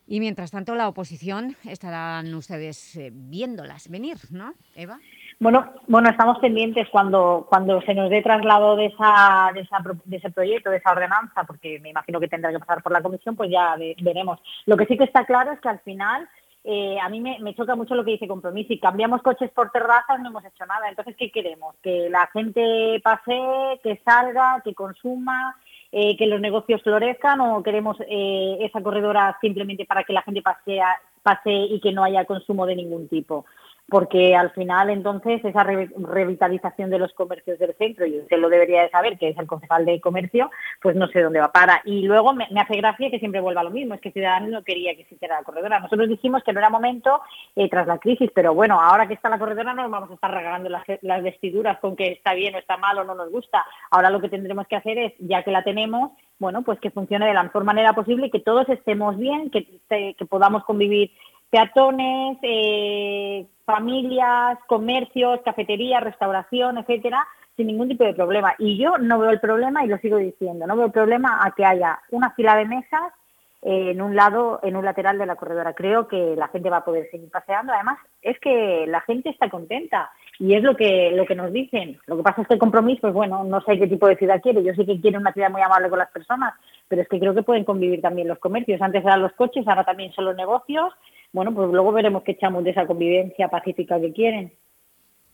Y mientras tanto, la oposición estarán ustedes eh, viéndolas venir, ¿no, Eva? Bueno, bueno, estamos pendientes cuando, cuando se nos dé traslado de, esa, de, esa, de ese proyecto, de esa ordenanza, porque me imagino que tendrá que pasar por la comisión, pues ya veremos. Lo que sí que está claro es que al final eh, a mí me, choca mucho lo que dice Compromiso. Si cambiamos coches por terrazas no hemos hecho nada. Entonces, ¿qué queremos? Que la gente pase, que salga, que consuma, eh, que los negocios florezcan o queremos eh, esa corredora simplemente para que la gente pase, pase y que no haya consumo de ningún tipo porque al final entonces esa revitalización de los comercios del centro, y usted lo debería de saber, que es el concejal de comercio, pues no sé dónde va para. Y luego me, hace gracia que siempre vuelva lo mismo, es que Ciudadanos no quería que se hiciera la corredora. Nosotros dijimos que no era momento eh, tras la crisis, pero bueno, ahora que está la corredora no nos vamos a estar regalando las, vestiduras con que está bien o está mal o no nos gusta. Ahora lo que tendremos que hacer es, ya que la tenemos, bueno, pues que funcione de la mejor manera posible y que todos estemos bien, que, que podamos convivir peatones, eh, familias, comercios, cafeterías, restauración, etcétera, sin ningún tipo de problema. Y yo no veo el problema, y lo sigo diciendo, no veo el problema a que haya una fila de mesas en un lado, en un lateral de la corredora. Creo que la gente va a poder seguir paseando. Además, es que la gente está contenta y es lo que lo que nos dicen. Lo que pasa es que el compromiso, pues bueno, no sé qué tipo de ciudad quiere. Yo sé que quiere una ciudad muy amable con las personas, pero es que creo que pueden convivir también los comercios. Antes eran los coches, ahora también son los negocios. Bueno, pues luego veremos qué echamos de esa convivencia pacífica que quieren.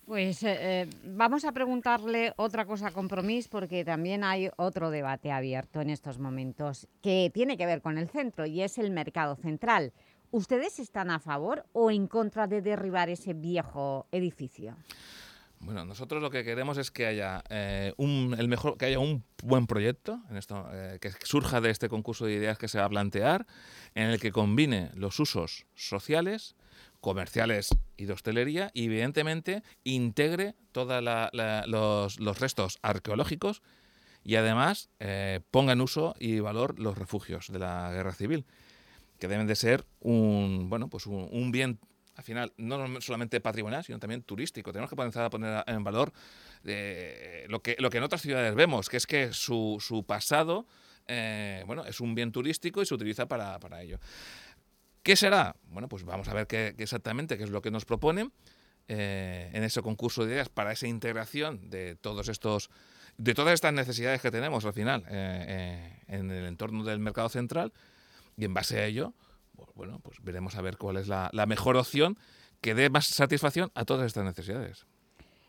Pues eh, eh, vamos a preguntarle otra cosa a porque también hay otro debate abierto en estos momentos que tiene que ver con el centro y es el mercado central. ¿Ustedes están a favor o en contra de derribar ese viejo edificio? Bueno, nosotros lo que queremos es que haya eh, un, el mejor, que haya un buen proyecto en esto, que surja de este concurso de ideas que se va a plantear, en el que combine los usos sociales, comerciales y de hostelería y evidentemente integre todos los, restos arqueológicos y además eh, ponga en uso y valor los refugios de la guerra civil, que deben de ser un, bueno, pues un, bien al final no solamente patrimonial, sino también turístico. Tenemos que comenzar a poner en valor eh, lo, que, lo que en otras ciudades vemos, que es que su, su pasado eh, bueno, es un bien turístico y se utiliza para, para ello. ¿Qué será? Bueno, pues vamos a ver qué, exactamente qué es lo que nos proponen eh, en ese concurso de ideas para esa integración de todos estos de todas estas necesidades que tenemos al final en el entorno del mercado central y en base a ello, bueno, pues veremos a ver cuál es la mejor opción que dé más satisfacción a todas estas necesidades.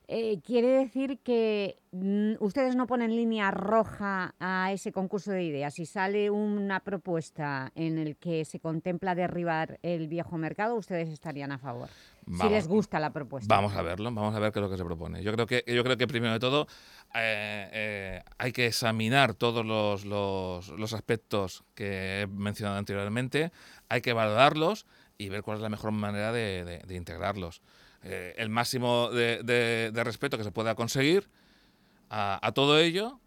Eh, ¿Quiere decir que mm, ustedes no ponen línea roja a ese concurso de ideas? Si sale una propuesta en el que se contempla derribar el viejo mercado, ¿ustedes estarían a favor? si les gusta la propuesta. Vamos a verlo, vamos a ver qué es lo que se propone. Yo creo que, yo creo que primero de todo eh, eh, hay que examinar todos los, los, aspectos que he mencionado anteriormente, hay que valorarlos y ver cuál es la mejor manera de integrarlos. Eh, el máximo de, respeto que se pueda conseguir a, todo ello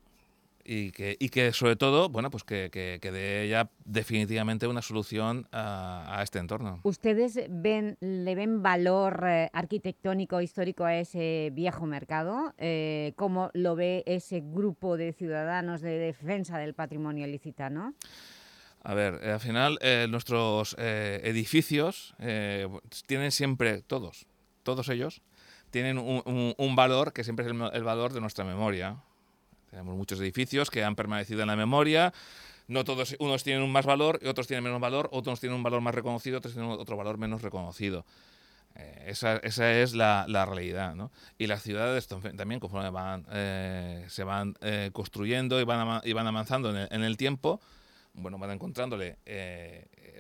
y que, y que, sobre todo, bueno, pues que, que, dé ya definitivamente una solución a, este entorno. ¿Ustedes ven, le ven valor eh, arquitectónico, histórico a ese viejo mercado? Eh, ¿Cómo lo ve ese grupo de ciudadanos de defensa del patrimonio licitano? A ver, al final nuestros edificios tienen siempre, todos, todos ellos, tienen un, valor que siempre es el, valor de nuestra memoria. Tenemos muchos edificios que han permanecido en la memoria. No todos, unos tienen un más valor y otros tienen menos valor, otros tienen un valor más reconocido, otros tienen otro valor menos reconocido. Eh, esa, es la, realidad. Y las ciudades también, conforme van, eh, se van eh, construyendo y van, y van avanzando en el, tiempo, bueno, van encontrándole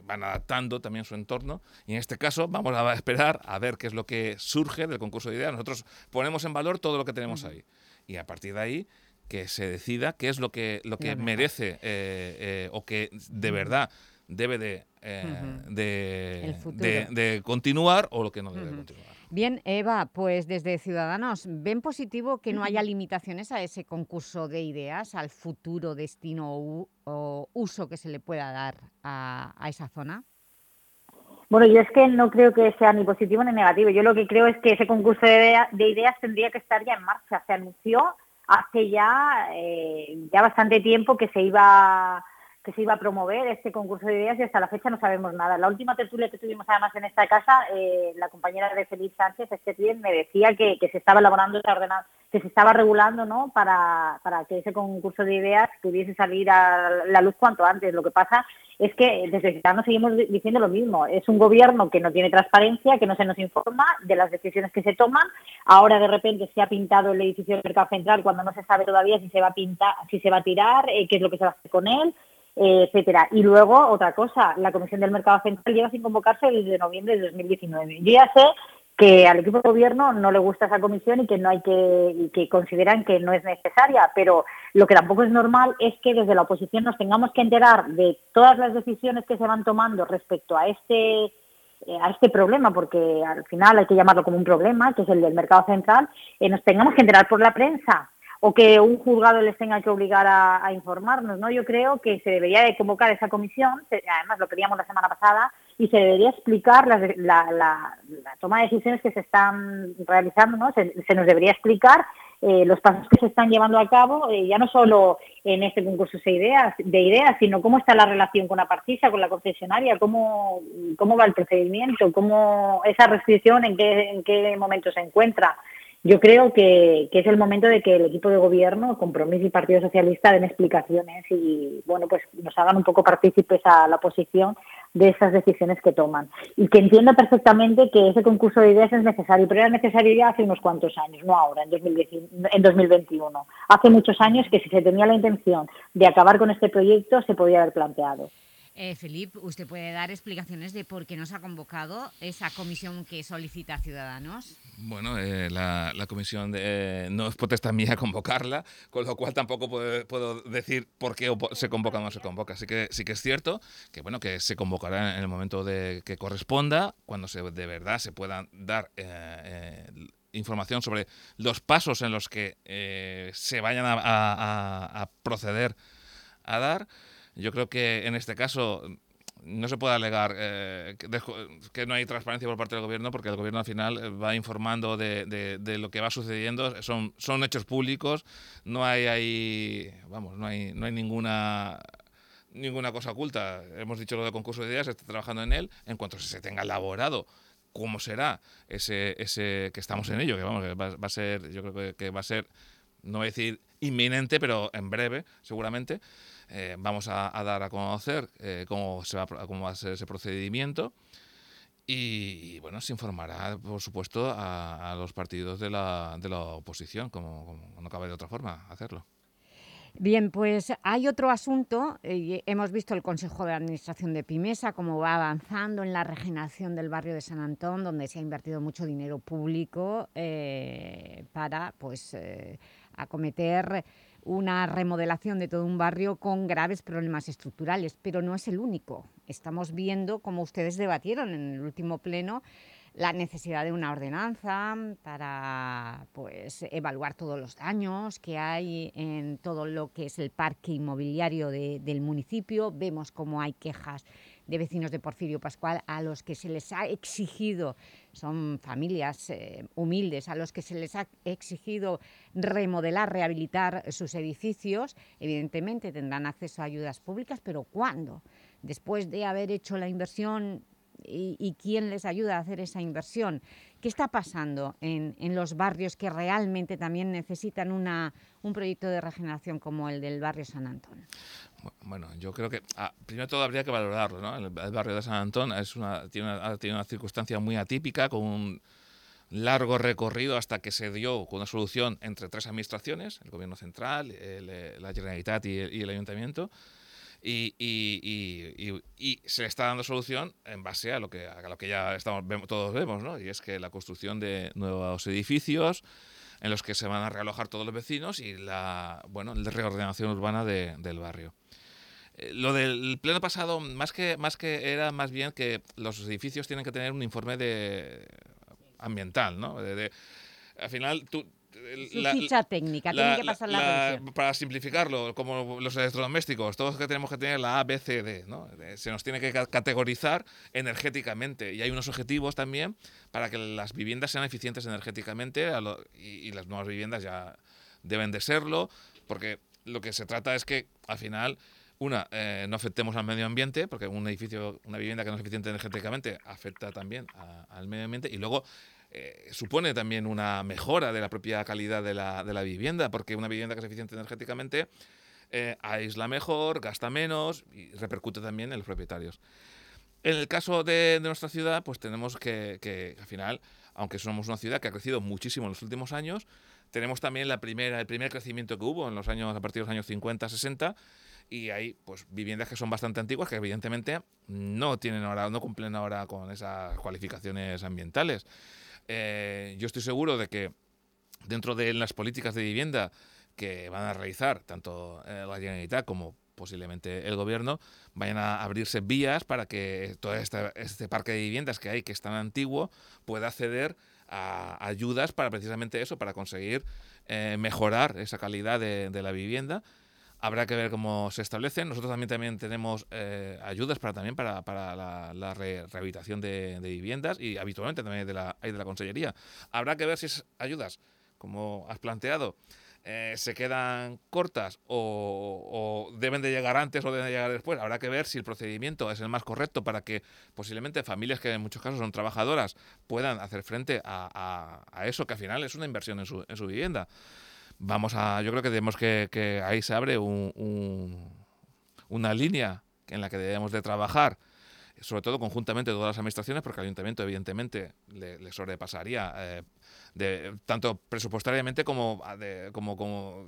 van adaptando también su entorno. Y en este caso vamos a esperar a ver qué es lo que surge del concurso de ideas. Nosotros ponemos en valor todo lo que tenemos ahí. Y a partir de ahí que se decida qué es lo que, lo que merece eh, eh, o que de verdad debe de, eh, de, continuar o lo que no debe continuar. Bien, Eva, pues desde Ciudadanos, ¿ven positivo que no haya limitaciones a ese concurso de ideas, al futuro destino o, uso que se le pueda dar a, esa zona? Bueno, yo es que no creo que sea ni positivo ni negativo. Yo lo que creo es que ese concurso de, ideas tendría que estar ya en marcha. Se anunció hace ya, eh, ya bastante tiempo que se iba que se iba a promover este concurso de ideas y hasta la fecha no sabemos nada. La última tertulia que tuvimos además en esta casa, eh, la compañera de Felipe Sánchez, este bien, me decía que, se estaba elaborando que se estaba regulando ¿no? para, para que ese concurso de ideas pudiese salir a la luz cuanto antes. Lo que pasa es que desde Ciudadanos seguimos diciendo lo mismo. Es un gobierno que no tiene transparencia, que no se nos informa de las decisiones que se toman. Ahora de repente se ha pintado el edificio del Mercado Central cuando no se sabe todavía si se va a pintar, si se va a tirar, eh, qué es lo que se va a hacer con él etcétera. Y luego, otra cosa, la Comisión del Mercado Central lleva sin convocarse desde noviembre de 2019. Yo ya sé que al equipo de gobierno no le gusta esa comisión y que no hay que y que consideran que no es necesaria, pero lo que tampoco es normal es que desde la oposición nos tengamos que enterar de todas las decisiones que se van tomando respecto a este eh, a este problema, porque al final hay que llamarlo como un problema, que es el del mercado central, eh, nos tengamos que enterar por la prensa o que un juzgado les tenga que obligar a, informarnos, ¿no? Yo creo que se debería de convocar esa comisión, además lo pedíamos la semana pasada, y se debería explicar la, toma de decisiones que se están realizando, ¿no? se, nos debería explicar eh, los pasos que se están llevando a cabo, eh, ya no solo en este concurso de ideas, de ideas, sino cómo está la relación con la partida, con la concesionaria, cómo, cómo va el procedimiento, cómo esa restricción, en qué, en qué momento se encuentra. Yo creo que, es el momento de que el equipo de gobierno, Compromiso y Partido Socialista den explicaciones y bueno pues nos hagan un poco partícipes a la oposición de esas decisiones que toman. Y que entienda perfectamente que ese concurso de ideas es necesario, pero era necesario ya hace unos cuantos años, no ahora, en, en 2021. Hace muchos años que si se tenía la intención de acabar con este proyecto se podía haber planteado. Eh, Felipe, ¿usted puede dar explicaciones de por qué no se ha convocado esa comisión que solicita Ciudadanos? Bueno, eh, la, comisión eh, no es potestad mía convocarla, con lo cual tampoco puedo, decir por qué se convoca o no se convoca. Así que sí que es cierto que bueno que se convocará en el momento de que corresponda, cuando se, de verdad se puedan dar información sobre los pasos en los que se vayan a proceder a dar. Yo creo que en este caso no se puede alegar eh, que, no hay transparencia por parte del gobierno porque el gobierno al final eh, va informando de, lo que va sucediendo. Son son hechos públicos no hay ahí vamos no hay no hay ninguna ninguna cosa oculta. Hemos dicho lo del concurso de ideas se está trabajando en él. En cuanto se tenga elaborado cómo será ese ese que estamos en ello que vamos va, va a ser yo creo que va a ser no voy a decir inminente pero en breve seguramente eh, vamos a, dar a conocer eh, cómo, se va, cómo va a ser ese procedimiento y, bueno, se informará, por supuesto, a, los partidos de la, de la oposición, como, no cabe de otra forma hacerlo. Bien, pues hay otro asunto. Eh, hemos visto el Consejo de Administración de Pimesa, cómo va avanzando en la regeneración del barrio de San Antón, donde se ha invertido mucho dinero público para pues, acometer una remodelación de todo un barrio con graves problemas estructurales, pero no es el único. Estamos viendo, como ustedes debatieron en el último pleno, la necesidad de una ordenanza para pues, evaluar todos los daños que hay en todo lo que es el parque inmobiliario del municipio. Vemos cómo hay quejas de vecinos de Porfirio Pascual a los que se les ha exigido, son familias eh, humildes, a los que se les ha exigido remodelar, rehabilitar sus edificios, evidentemente tendrán acceso a ayudas públicas, pero ¿cuándo? Después de haber hecho la inversión y, quién les ayuda a hacer esa inversión. ¿Qué está pasando en, los barrios que realmente también necesitan una, un proyecto de regeneración como el del barrio San Antón? Bueno, yo creo que ah, primero todo habría que valorarlo. ¿no? El, barrio de San Antón es una, tiene, una, tiene una circunstancia muy atípica, con un largo recorrido hasta que se dio una solución entre tres administraciones, el Gobierno Central, la Generalitat y el Ayuntamiento, y, y, y, se le está dando solución en base a lo que, a lo que ya estamos, todos vemos, ¿no? y es que la construcción de nuevos edificios en los que se van a realojar todos los vecinos y la, bueno, la reordenación urbana de, del barrio. Eh, lo del pleno pasado, más que, más que era más bien que los edificios tienen que tener un informe de ambiental, ¿no? De, al final, tú, su ficha técnica, tiene que pasar la, Para simplificarlo, como los electrodomésticos, todos que tenemos que tener la A, B, C, D, ¿no? Se nos tiene que categorizar energéticamente y hay unos objetivos también para que las viviendas sean eficientes energéticamente y, las nuevas viviendas ya deben de serlo, porque lo que se trata es que al final una, eh, no afectemos al medio ambiente, porque un edificio, una vivienda que no es eficiente energéticamente afecta también al medio ambiente, y luego eh, supone también una mejora de la propia calidad de la, de la, vivienda, porque una vivienda que es eficiente energéticamente eh, aísla mejor, gasta menos y repercute también en los propietarios. En el caso de, nuestra ciudad, pues tenemos que, que, al final, aunque somos una ciudad que ha crecido muchísimo en los últimos años, tenemos también la primera, el primer crecimiento que hubo en los años, a partir de los años 50, 60, y hay pues viviendas que son bastante antiguas que evidentemente no tienen ahora, no cumplen ahora con esas cualificaciones ambientales. Eh, yo estoy seguro de que dentro de las políticas de vivienda que van a realizar tanto eh, la Generalitat como posiblemente el gobierno, vayan a abrirse vías para que todo este, este parque de viviendas que hay, que es tan antiguo, pueda acceder a ayudas para precisamente eso, para conseguir eh, mejorar esa calidad de, la vivienda Habrá que ver cómo se establecen. Nosotros también, también tenemos eh, ayudas para también para, la, rehabilitación de, viviendas y habitualmente también de la, hay de la Consellería. Habrá que ver si esas ayudas, como has planteado, eh, se quedan cortas o, deben de llegar antes o deben de llegar después. Habrá que ver si el procedimiento es el más correcto para que posiblemente familias que en muchos casos son trabajadoras puedan hacer frente a, eso, que al final es una inversión en su, en su vivienda. Vamos a, yo creo que tenemos que, ahí se abre un, una línea en la que debemos de trabajar sobre todo conjuntamente todas las administraciones, porque el ayuntamiento evidentemente le, sobrepasaría eh, tanto presupuestariamente como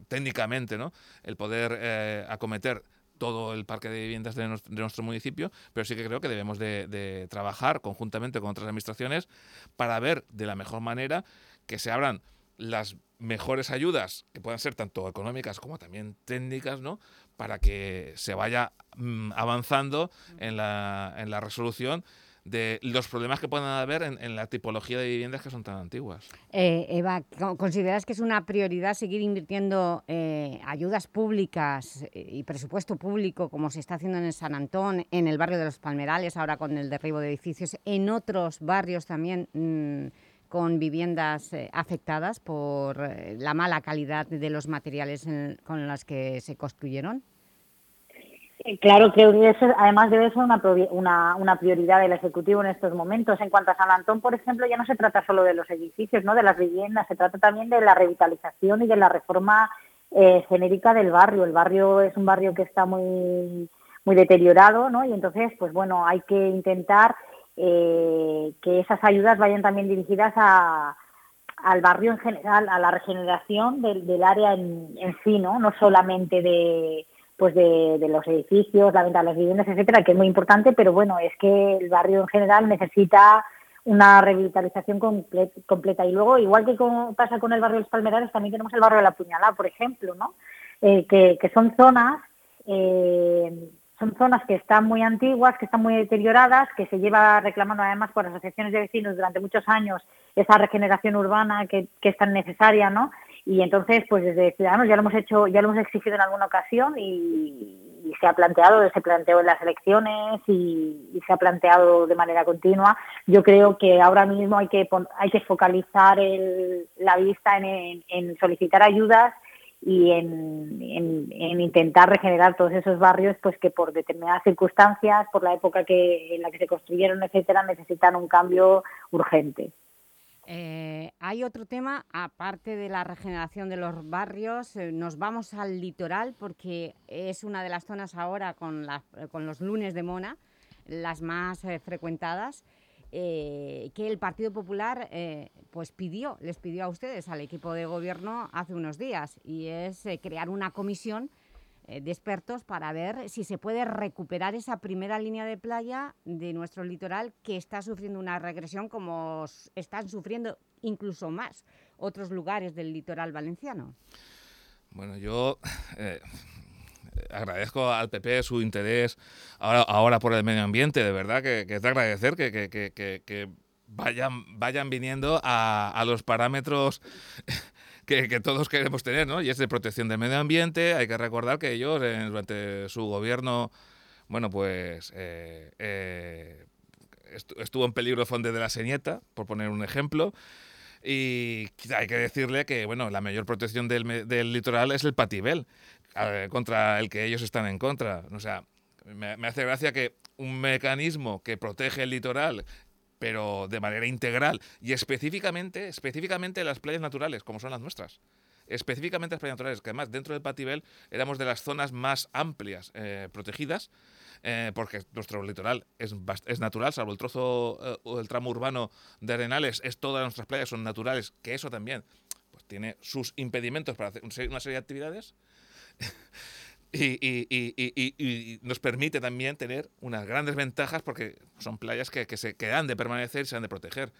técnicamente, ¿no? El poder eh, acometer todo el parque de viviendas de nuestro, municipio, pero sí que creo que debemos de, trabajar conjuntamente con otras administraciones para ver de la mejor manera que se abran las mejores ayudas, que puedan ser tanto económicas como también técnicas, ¿no? Para que se vaya mm, avanzando en la, en la resolución de los problemas que puedan haber en, la tipología de viviendas que son tan antiguas. Eh, Eva, ¿consideras que es una prioridad seguir invirtiendo eh, ayudas públicas eh, y presupuesto público, como se está haciendo en San Antón, en el barrio de Los Palmerales, ahora con el derribo de edificios, en otros barrios también mm, con viviendas afectadas por la mala calidad de los materiales con los que se construyeron? Eh, claro, que eso además debe ser una, una, prioridad del Ejecutivo en estos momentos. En cuanto a San Antón, por ejemplo, ya no se trata solo de los edificios, ¿no? de las viviendas, se trata también de la revitalización y de la reforma eh, genérica del barrio. El barrio es un barrio que está muy, muy deteriorado ¿no? y entonces, pues bueno, hay que intentar eh, que esas ayudas vayan también dirigidas a, al barrio en general, a la regeneración del, área en, sí, ¿no? no solamente de pues de, los edificios, la venta de las viviendas, etcétera, que es muy importante, pero bueno, es que el barrio en general necesita una revitalización completa. Y luego, igual que pasa con el barrio de los Palmerares, también tenemos el barrio de la Puñalada, por ejemplo, ¿no? Eh, que, son zonas eh, son zonas que están muy antiguas, que están muy deterioradas, que se lleva reclamando además por asociaciones de vecinos durante muchos años esa regeneración urbana que, que es tan necesaria, ¿no? Y entonces, pues desde Ciudadanos ya lo hemos hecho, ya lo hemos exigido en alguna ocasión y, se ha planteado, se planteó en las elecciones y, se ha planteado de manera continua. Yo creo que ahora mismo hay que hay que focalizar la vista en, solicitar ayudas y en, intentar regenerar todos esos barrios pues que por determinadas circunstancias, por la época que, en la que se construyeron, etcétera, necesitan un cambio urgente. Eh, hay otro tema, aparte de la regeneración de los barrios, eh, nos vamos al litoral porque es una de las zonas ahora con, con los lunes de Mona, las más eh, frecuentadas, que el Partido Popular pues pidió, les pidió a ustedes, al equipo de gobierno, hace unos días, y es crear una comisión eh, de expertos para ver si se puede recuperar esa primera línea de playa de nuestro litoral que está sufriendo una regresión como están sufriendo incluso más otros lugares del litoral valenciano. Bueno, yo eh, agradezco al PP su interés ahora, ahora por el medio ambiente, de verdad que, es de agradecer que, que, vayan, vayan viniendo a, a los parámetros que, todos queremos tener, ¿no? Y es de protección del medio ambiente. Hay que recordar que ellos, durante su gobierno, bueno, pues eh, eh, estuvo en peligro el fondo de la Señeta, por poner un ejemplo. Y hay que decirle que, bueno, la mayor protección del, del litoral es el Patibel, contra el que ellos están en contra. O sea, me, me hace gracia que un mecanismo que protege el litoral, pero de manera integral y específicamente, específicamente las playas naturales, como son las nuestras. Específicamente las playas naturales, que además dentro del Patibel éramos de las zonas más amplias eh, protegidas, eh, porque nuestro litoral es, es natural, salvo el trozo eh, o el tramo urbano de Arenales, es todas nuestras playas son naturales, que eso también pues, tiene sus impedimentos para hacer una serie de actividades. Y, nos permite también tener unas grandes ventajas porque son playas que, se, quedan de permanecer y se han de proteger.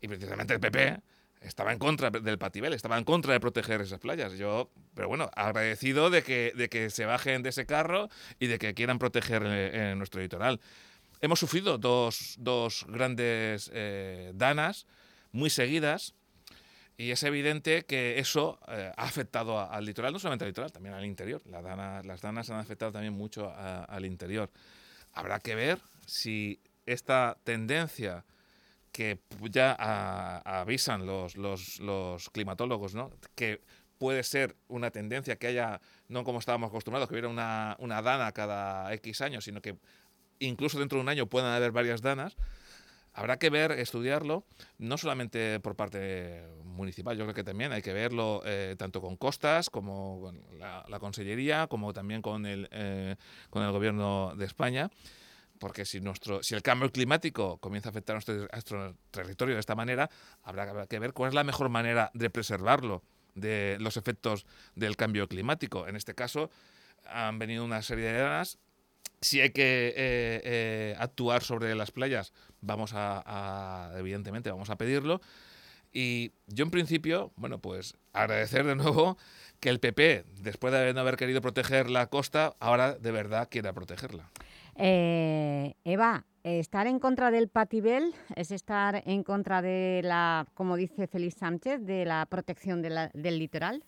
Y precisamente el PP estaba en contra del Patibel, estaba en contra de proteger esas playas. Yo, pero bueno, agradecido de que, de que se bajen de ese carro y de que quieran proteger eh, nuestro litoral. Hemos sufrido dos, dos grandes eh, danas muy seguidas Y es evidente que eso eh, ha afectado al litoral, no solamente al litoral, también al interior. Las danas, las danas han afectado también mucho al interior. Habrá que ver si esta tendencia que ya avisan los, los, los, climatólogos, ¿no? que puede ser una tendencia que haya, no como estábamos acostumbrados, que hubiera una, una dana cada X años, sino que incluso dentro de un año puedan haber varias danas, habrá que ver, estudiarlo, no solamente por parte municipal, yo creo que también hay que verlo eh, tanto con costas como con la, Consellería, como también con el, eh, con el Gobierno de España, porque si, nuestro, si el cambio climático comienza a afectar a nuestro, territorio de esta manera, habrá que ver cuál es la mejor manera de preservarlo de los efectos del cambio climático. En este caso, han venido una serie de danas si hay que eh, eh, actuar sobre las playas, vamos a, evidentemente, vamos a pedirlo. Y yo en principio, bueno, pues agradecer de nuevo que el PP, después de no haber querido proteger la costa, ahora de verdad quiera protegerla. Eh, Eva, estar en contra del Patibel es estar en contra de la, como dice Félix Sánchez, de la protección del litoral.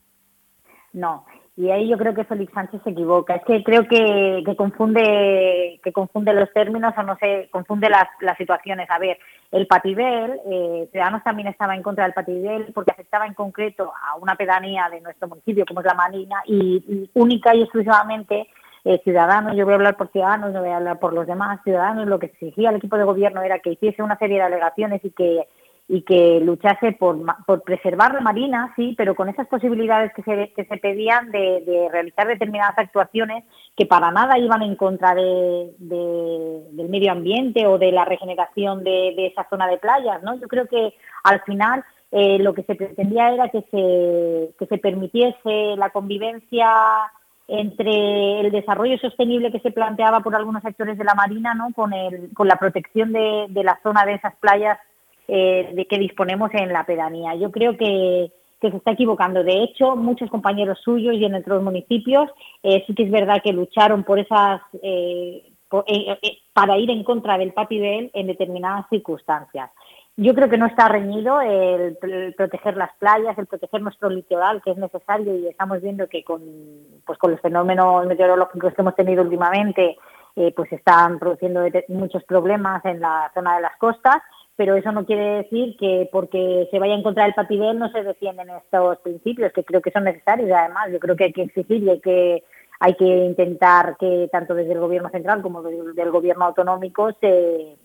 No, y ahí yo creo que Félix Sánchez se equivoca. Es que creo que, confunde que confunde los términos o no sé, confunde las, situaciones. A ver, el Patibel, eh, Ciudadanos también estaba en contra del Patibel porque afectaba en concreto a una pedanía de nuestro municipio como es la Marina y, única y exclusivamente eh, Ciudadanos, yo voy a hablar por Ciudadanos, no voy a hablar por los demás, Ciudadanos lo que exigía el equipo de gobierno era que hiciese una serie de alegaciones y que y que luchase por, por, preservar la marina, sí, pero con esas posibilidades que se, que se pedían de, realizar determinadas actuaciones que para nada iban en contra de, del medio ambiente o de la regeneración de, esa zona de playas, ¿no? Yo creo que al final eh, lo que se pretendía era que se, que se permitiese la convivencia entre el desarrollo sostenible que se planteaba por algunos sectores de la marina, ¿no? con, el, con la protección de, de la zona de esas playas eh, de que disponemos en la pedanía. Yo creo que, se está equivocando. De hecho, muchos compañeros suyos y en otros municipios eh, sí que es verdad que lucharon por esas eh, para ir en contra del Patibel en determinadas circunstancias. Yo creo que no está reñido el, proteger las playas, el proteger nuestro litoral, que es necesario y estamos viendo que con, pues con los fenómenos meteorológicos que hemos tenido últimamente, pues están produciendo muchos problemas en la zona de las costas pero eso no quiere decir que porque se vaya en contra del patibel no se defienden estos principios, que creo que son necesarios. Además, yo creo que hay que exigir y hay que, hay que intentar que tanto desde el Gobierno central como desde el Gobierno autonómico se,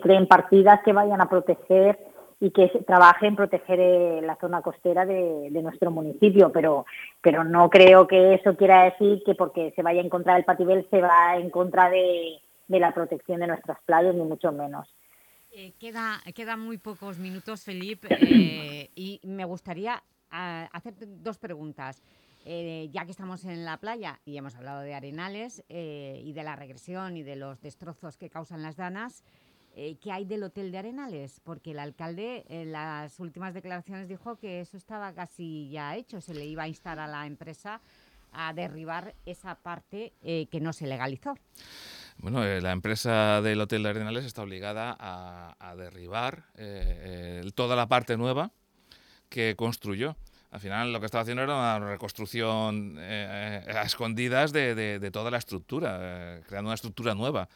creen partidas que vayan a proteger y que trabajen en proteger eh, la zona costera de, nuestro municipio, pero, no creo que eso quiera decir que porque se vaya en contra del patibel se va en contra de la protección de nuestras playas, ni mucho menos. Eh, queda, quedan muy pocos minutos, Felipe, eh, y me gustaría ah, hacer dos preguntas. Eh, ya que estamos en la playa y hemos hablado de arenales y de la regresión y de los destrozos que causan las danas, ¿qué hay del hotel de Arenales? Porque el alcalde en las últimas declaraciones dijo que eso estaba casi ya hecho, se le iba a instar a la empresa a derribar esa parte que no se legalizó. Bueno, eh, la empresa del Hotel de Arenales está obligada a, derribar eh, toda la parte nueva que construyó. Al final lo que estaba haciendo era una reconstrucción eh, a escondidas de, toda la estructura, creando una estructura nueva.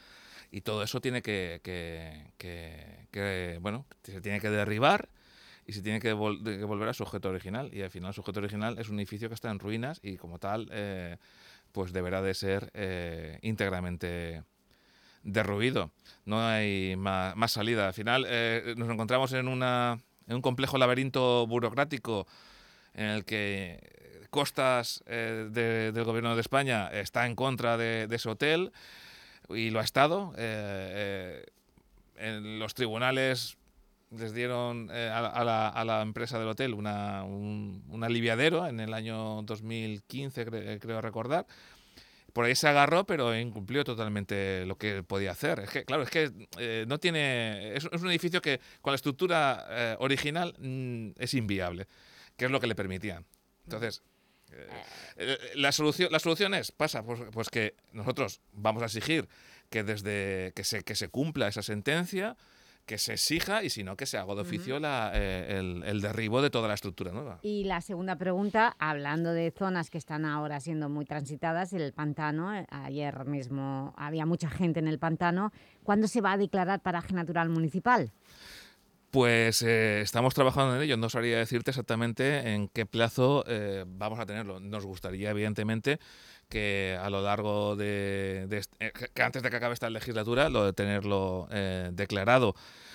Y todo eso tiene que, bueno, se tiene que derribar y se tiene que, volver a su objeto original. Y al final su objeto original es un edificio que está en ruinas y como tal, pues deberá de ser íntegramente derruido. No hay más, salida. Al final eh, nos encontramos en, una, en un complejo laberinto burocrático en el que Costas eh, del Gobierno de España está en contra de, ese hotel y lo ha estado. Eh, en los tribunales les dieron a, la, a, la, empresa del hotel una, un, aliviadero en el año 2015, creo recordar, por ahí se agarró, pero incumplió totalmente lo que podía hacer. Es que, claro, es que eh, no tiene. Es, un edificio que con la estructura eh, original mm, es inviable, que es lo que le permitían. Entonces, eh, la, solución, la solución es, pasa, pues, pues, que nosotros vamos a exigir que desde que se, que se cumpla esa sentencia, que se exija y si no, que se haga de oficio la, eh, el, el derribo de toda la estructura nueva. Y la segunda pregunta, hablando de zonas que están ahora siendo muy transitadas, el pantano, eh, ayer mismo había mucha gente en el pantano, ¿cuándo se va a declarar paraje natural municipal? Pues eh, estamos trabajando en ello. No sabría decirte exactamente en qué plazo eh, vamos a tenerlo. Nos gustaría, evidentemente, que a lo largo de, eh, que antes de que acabe esta legislatura, lo de tenerlo eh, declarado.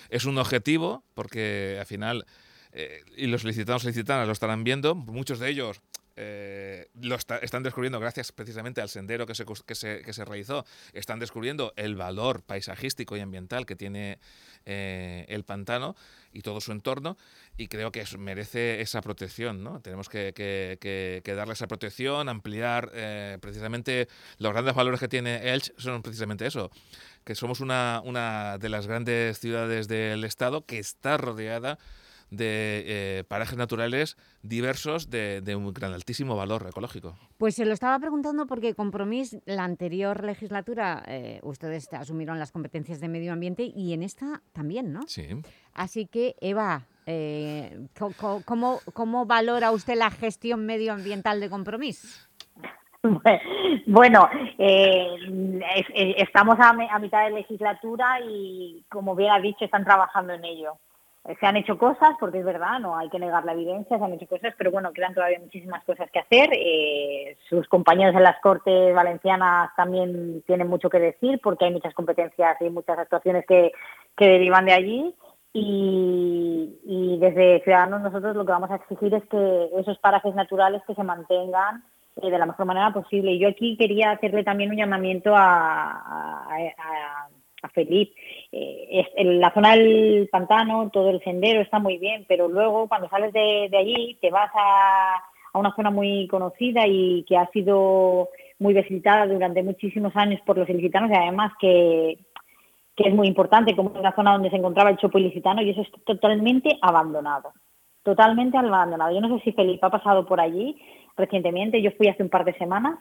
Es un objetivo, porque al final, eh, y los licitanos y licitanas lo estarán viendo, muchos de ellos eh, lo está- están descubriendo gracias precisamente al sendero que se, que, se, que se realizó, están descubriendo el valor paisajístico y ambiental que tiene eh, el pantano y todo su entorno y creo que merece esa protección. ¿no? Tenemos que- que darle esa protección, ampliar eh, precisamente los grandes valores que tiene Elche son precisamente eso, que somos una, una de las grandes ciudades del estado que está rodeada de eh, parajes naturales diversos de, de un gran altísimo valor ecológico. Pues se lo estaba preguntando porque Compromís, la anterior legislatura, eh, ustedes asumieron las competencias de medio ambiente y en esta también, ¿no? Sí. Así que, Eva, eh, ¿cómo, ¿cómo valora usted la gestión medioambiental de Compromís? Bueno, eh, es- es- estamos a, a mitad de legislatura y, como bien ha dicho, están trabajando en ello. Se han hecho cosas, porque es verdad, no hay que negar la evidencia, se han hecho cosas, pero bueno, quedan todavía muchísimas cosas que hacer. Eh, sus compañeros en las Cortes Valencianas también tienen mucho que decir, porque hay muchas competencias y muchas actuaciones que, que derivan de allí. Y, desde Ciudadanos nosotros lo que vamos a exigir es que esos parajes naturales que se mantengan eh, de la mejor manera posible. Y yo aquí quería hacerle también un llamamiento a- a Felipe. Eh, es- en la zona del pantano, todo el sendero está muy bien, pero luego cuando sales de, allí te vas a, a una zona muy conocida y que ha sido muy visitada durante muchísimos años por los ilicitanos y además que, que es muy importante, como es la zona donde se encontraba el chopo ilicitano y eso está totalmente abandonado totalmente abandonado. Yo no sé si Felipe ha pasado por allí recientemente, yo fui hace un par de semanas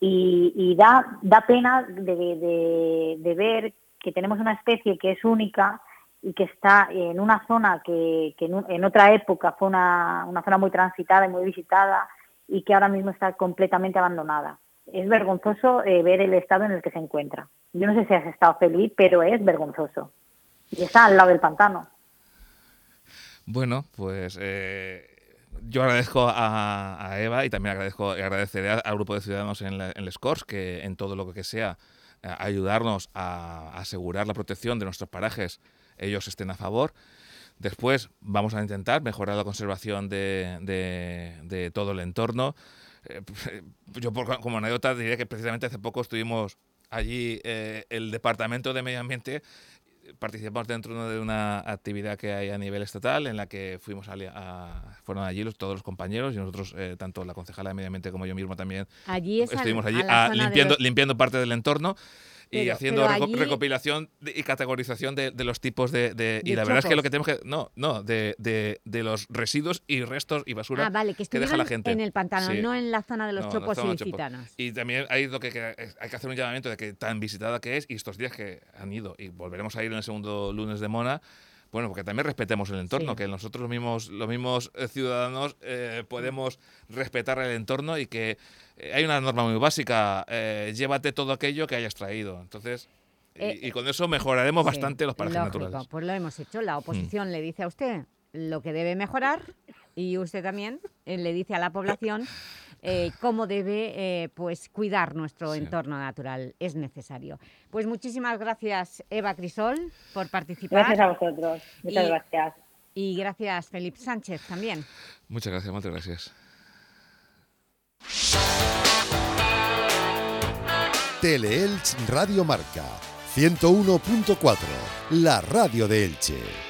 y, da, da pena de- de ver que tenemos una especie que es única y que está en una zona que, en, otra época fue una, una zona muy transitada y muy visitada y que ahora mismo está completamente abandonada. Es vergonzoso eh, ver el estado en el que se encuentra. Yo no sé si has estado feliz, pero es vergonzoso. Y está al lado del pantano. Bueno, pues eh, yo agradezco a, a Eva y también agradezco agradeceré al grupo de ciudadanos en, la- en Les que en todo lo que sea eh, ayudarnos a asegurar la protección de nuestros parajes, ellos estén a favor. Después vamos a intentar mejorar la conservación de, todo el entorno. Eh, yo como anécdota diré que precisamente hace poco estuvimos allí eh, el Departamento de Medio Ambiente participamos dentro de una actividad que hay a nivel estatal en la que fuimos a, a- fueron allí los, todos los compañeros y nosotros eh, tanto la concejala de medio ambiente como yo mismo también Allí es al- estuvimos allí a ah, limpiando los- limpiando parte del entorno y Pero- haciendo pero allí- recopilación y categorización de, de los tipos de, de- y la verdad es que lo que tenemos que no no de, de- los residuos y restos y basura Ah, vale, que deja estuvieron la gente en el pantano, Sí. no en la zona de los No, chopos los ilicitanos. Y también hay, lo que, que- hay que hacer un llamamiento de que tan visitada que es y estos días que han ido y volveremos a ir en el segundo lunes de Mona. Bueno, porque también respetemos el entorno, Sí. que nosotros los mismos, los mismos eh, ciudadanos eh, podemos respetar el entorno y que eh, hay una norma muy básica, eh, llévate todo aquello que hayas traído. Entonces, y- y, con eso mejoraremos Sí, bastante los parajes lógico, naturales. Pues lo hemos hecho. La Mm. oposición le dice a usted lo que debe mejorar y usted también le dice a la población eh, cómo debe eh, pues cuidar nuestro entorno natural. Es necesario. Pues muchísimas gracias, Eva Crisol, por participar. Gracias a vosotros. Muchas Y- gracias. Y gracias, Felipe Sánchez, también. Muchas gracias, muchas gracias. Teleelch Radio Marca 101.4, la radio de Elche.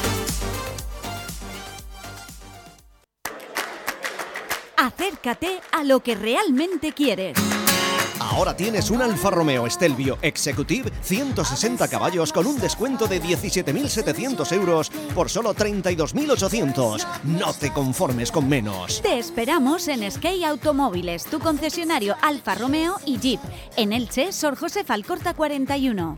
Acércate a lo que realmente quieres. Ahora tienes un Alfa Romeo Stelvio Executive 160 caballos con un descuento de 17.700 euros por solo 32.800. No te conformes con menos. Te esperamos en Sky Automóviles, tu concesionario Alfa Romeo y Jeep. En Elche, Sor José Falcorta 41.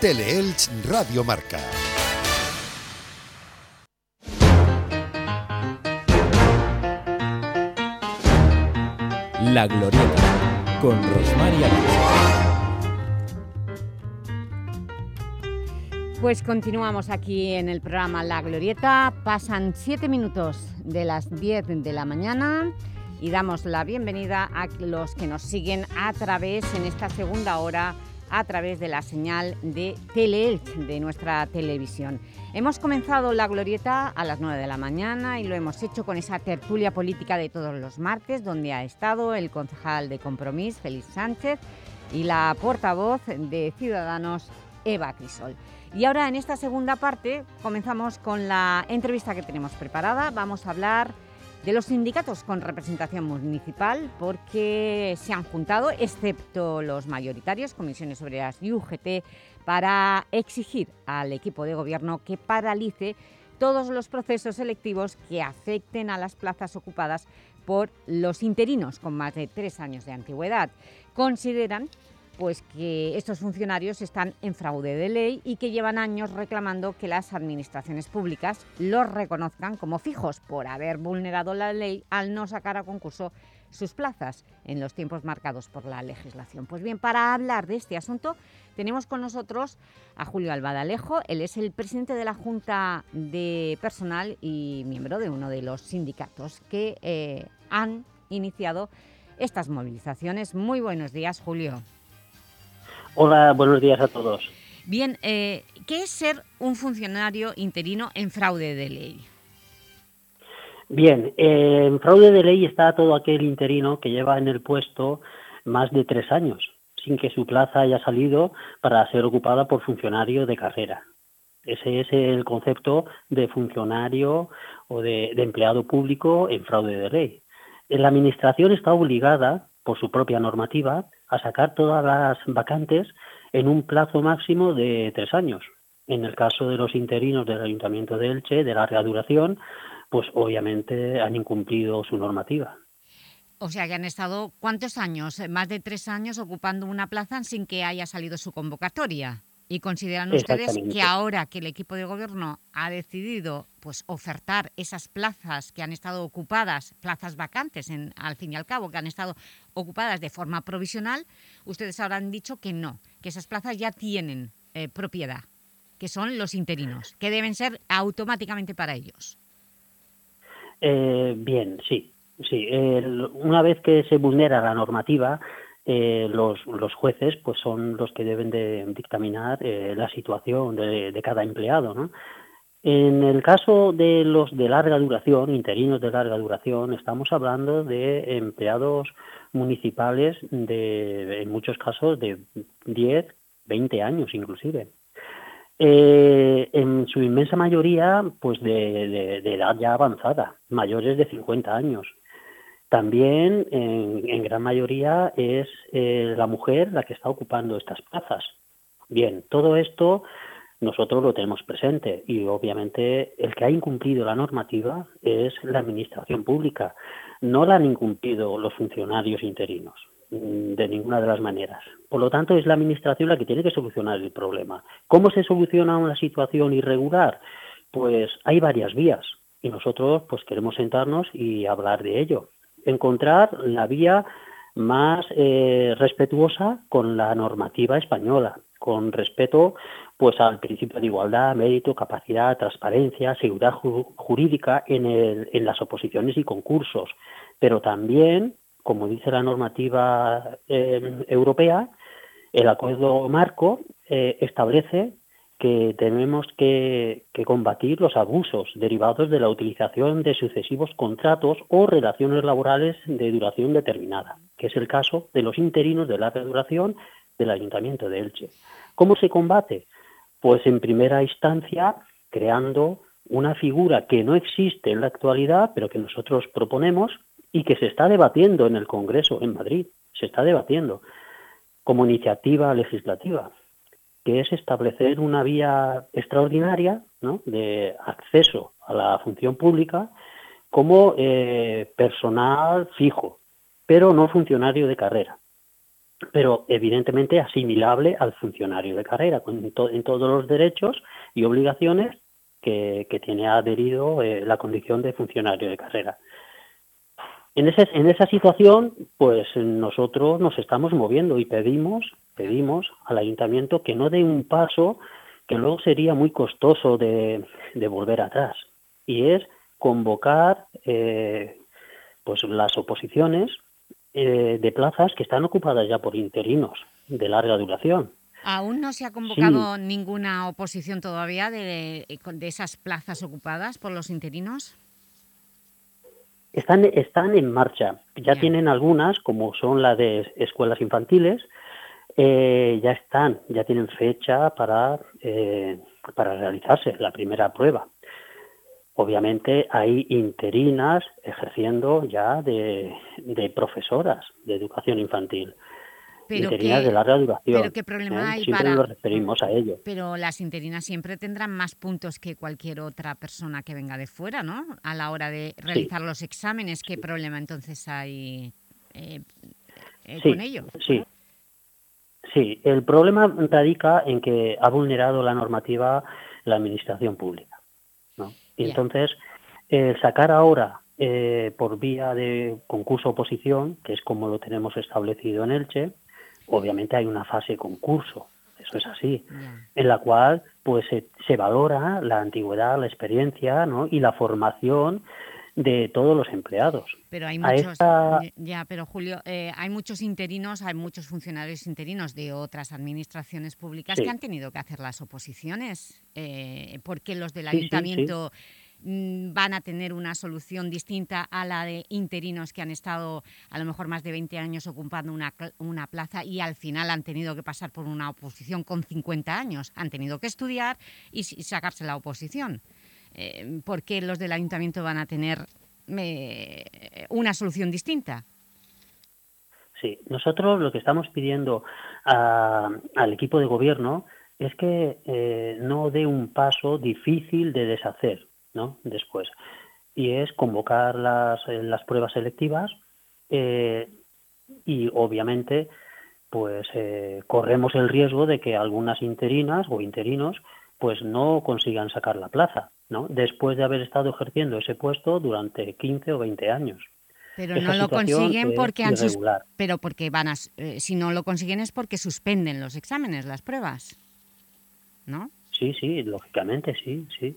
Teleelch Radio Marca. La Glorieta con Rosmar Alonso. Pues continuamos aquí en el programa La Glorieta. Pasan siete minutos de las 10 de la mañana y damos la bienvenida a los que nos siguen a través, en esta segunda hora, a través de la señal de Teleelch, de nuestra televisión. Hemos comenzado La Glorieta a las 9 de la mañana y lo hemos hecho con esa tertulia política de todos los martes, donde ha estado el concejal de Compromís, Félix Sánchez, y la portavoz de Ciudadanos, Eva Crisol. Y ahora en esta segunda parte comenzamos con la entrevista que tenemos preparada. Vamos a hablar de los sindicatos con representación municipal porque se han juntado, excepto los mayoritarios, Comisiones Obreras y UGT, para exigir al equipo de gobierno que paralice todos los procesos selectivos que afecten a las plazas ocupadas por los interinos con más de tres años de antigüedad. Consideran pues que estos funcionarios están en fraude de ley y que llevan años reclamando que las administraciones públicas los reconozcan como fijos por haber vulnerado la ley al no sacar a concurso sus plazas en los tiempos marcados por la legislación. Pues bien, para hablar de este asunto tenemos con nosotros a Julio Albadalejo. Él es el presidente de la Junta de Personal y miembro de uno de los sindicatos que eh, han iniciado estas movilizaciones. Muy buenos días, Julio. Hola, buenos días a todos. Bien, eh, ¿qué es ser un funcionario interino en fraude de ley? Bien, eh, en fraude de ley está todo aquel interino que lleva en el puesto más de tres años, sin que su plaza haya salido para ser ocupada por funcionario de carrera. Ese es el concepto de funcionario o de, de empleado público en fraude de ley. La Administración está obligada, por su propia normativa, a sacar todas las vacantes en un plazo máximo de tres años. En el caso de los interinos del Ayuntamiento de Elche, de larga duración, pues obviamente han incumplido su normativa. O sea que han estado, ¿cuántos años? Más de tres años ocupando una plaza sin que haya salido su convocatoria. ¿Y consideran ustedes que ahora que el equipo de gobierno ha decidido pues, ofertar esas plazas que han estado ocupadas, plazas vacantes en, al fin y al cabo, que han estado ocupadas de forma provisional, ustedes ahora han dicho que no, que esas plazas ya tienen eh, propiedad, que son los interinos, que deben ser automáticamente para ellos? Eh, bien, sí. sí. una vez que se vulnera la normativa, eh, los, los, jueces pues son los que deben de dictaminar eh, la situación de, cada empleado. ¿no? En el caso de los de larga duración, interinos de larga duración, estamos hablando de empleados municipales de, en muchos casos, de 10, 20 años inclusive. Eh, en su inmensa mayoría, pues de, edad ya avanzada, mayores de 50 años. También, en, gran mayoría, es eh, la mujer la que está ocupando estas plazas. Bien, todo esto nosotros lo tenemos presente y obviamente el que ha incumplido la normativa es la administración pública. No la han incumplido los funcionarios interinos mm, de ninguna de las maneras. Por lo tanto, es la Administración la que tiene que solucionar el problema. ¿Cómo se soluciona una situación irregular? Pues hay varias vías y nosotros pues queremos sentarnos y hablar de ello. Encontrar la vía más eh, respetuosa con la normativa española, con respeto pues al principio de igualdad, mérito, capacidad, transparencia, seguridad jurídica en, las oposiciones y concursos, pero también, como dice la normativa eh, europea, el acuerdo marco eh, establece que tenemos que, combatir los abusos derivados de la utilización de sucesivos contratos o relaciones laborales de duración determinada, que es el caso de los interinos de larga duración del Ayuntamiento de Elche. ¿Cómo se combate? Pues en primera instancia creando una figura que no existe en la actualidad, pero que nosotros proponemos y que se está debatiendo en el Congreso en Madrid, se está debatiendo como iniciativa legislativa, que es establecer una vía extraordinaria de acceso a la función pública como eh, personal fijo, pero no funcionario de carrera pero evidentemente asimilable al funcionario de carrera, en, todos los derechos y obligaciones que, tiene adherido eh, la condición de funcionario de carrera. En, ese, en esa situación, pues nosotros nos estamos moviendo y pedimos, pedimos al ayuntamiento que no dé un paso que luego sería muy costoso de, volver atrás, y es convocar eh, pues las oposiciones eh, de plazas que están ocupadas ya por interinos de larga duración. ¿Aún no se ha convocado ninguna oposición todavía de, esas plazas ocupadas por los interinos? Están, están en marcha. Ya tienen algunas, como son las de escuelas infantiles, eh, ya están, ya tienen fecha para, eh, para realizarse la primera prueba obviamente hay interinas ejerciendo ya de, profesoras de educación infantil. Interinas de larga duración. Pero qué problema ¿eh? hay siempre nos referimos a ello. Pero las interinas siempre tendrán más puntos que cualquier otra persona que venga de fuera, ¿no? A la hora de realizar los exámenes, ¿qué problema entonces hay eh, eh, con ello? Sí, sí. El problema radica en que ha vulnerado la normativa la administración pública. Y entonces, sacar ahora eh, por vía de concurso-oposición, que es como lo tenemos establecido en Elche, obviamente hay una fase concurso, eso es así, en la cual pues se, valora la antigüedad, la experiencia ¿no? y la formación de todos los empleados. Pero hay muchos, ya, pero Julio, eh, hay muchos interinos, hay muchos funcionarios interinos de otras administraciones públicas que han tenido que hacer las oposiciones, eh, porque los del ayuntamiento van a tener una solución distinta a la de interinos que han estado a lo mejor más de 20 años ocupando una, una plaza y al final han tenido que pasar por una oposición con 50 años, han tenido que estudiar y sacarse la oposición. Eh, ¿por qué los del ayuntamiento van a tener una solución distinta? Sí, nosotros lo que estamos pidiendo al equipo de gobierno es que eh, no dé un paso difícil de deshacer ¿no? después, y es convocar las, las pruebas selectivas eh, y obviamente pues corremos el riesgo de que algunas interinas o interinos pues no consigan sacar la plaza, ¿no? Después de haber estado ejerciendo ese puesto durante 15 o 20 años. Pero no lo consiguen porque han pero porque van a eh, si no lo consiguen es porque suspenden los exámenes, las pruebas. ¿No? Sí, sí, lógicamente sí, sí.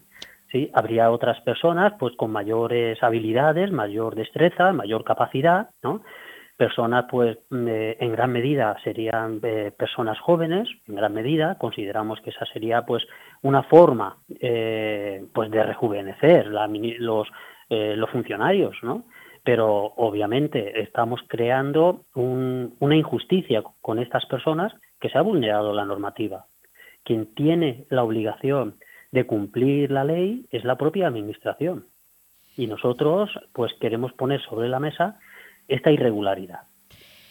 Habría otras personas pues con mayores habilidades, mayor destreza, mayor capacidad, ¿no? personas, pues en gran medida serían personas jóvenes, en gran medida consideramos que esa sería pues una forma pues de rejuvenecer los, los funcionarios, ¿no? pero obviamente estamos creando una injusticia con estas personas que se ha vulnerado la normativa. Quien tiene la obligación de cumplir la ley es la propia administración. Y nosotros, pues, queremos poner sobre la mesa esta irregularidad.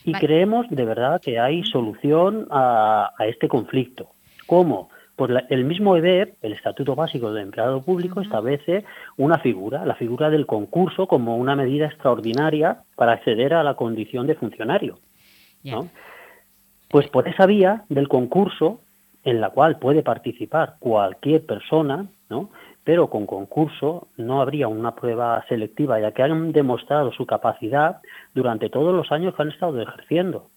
Y creemos de verdad que hay solución a, a este conflicto. ¿Cómo? Pues el mismo EBEP, el Estatuto Básico del Empleado Público, establece una figura, la figura del concurso, como una medida extraordinaria para acceder a la condición de funcionario. Pues por esa vía del concurso, en la cual puede participar cualquier persona, ¿no? pero con concurso no habría una prueba selectiva, ya que han demostrado su capacidad durante todos los años que han estado ejerciendo.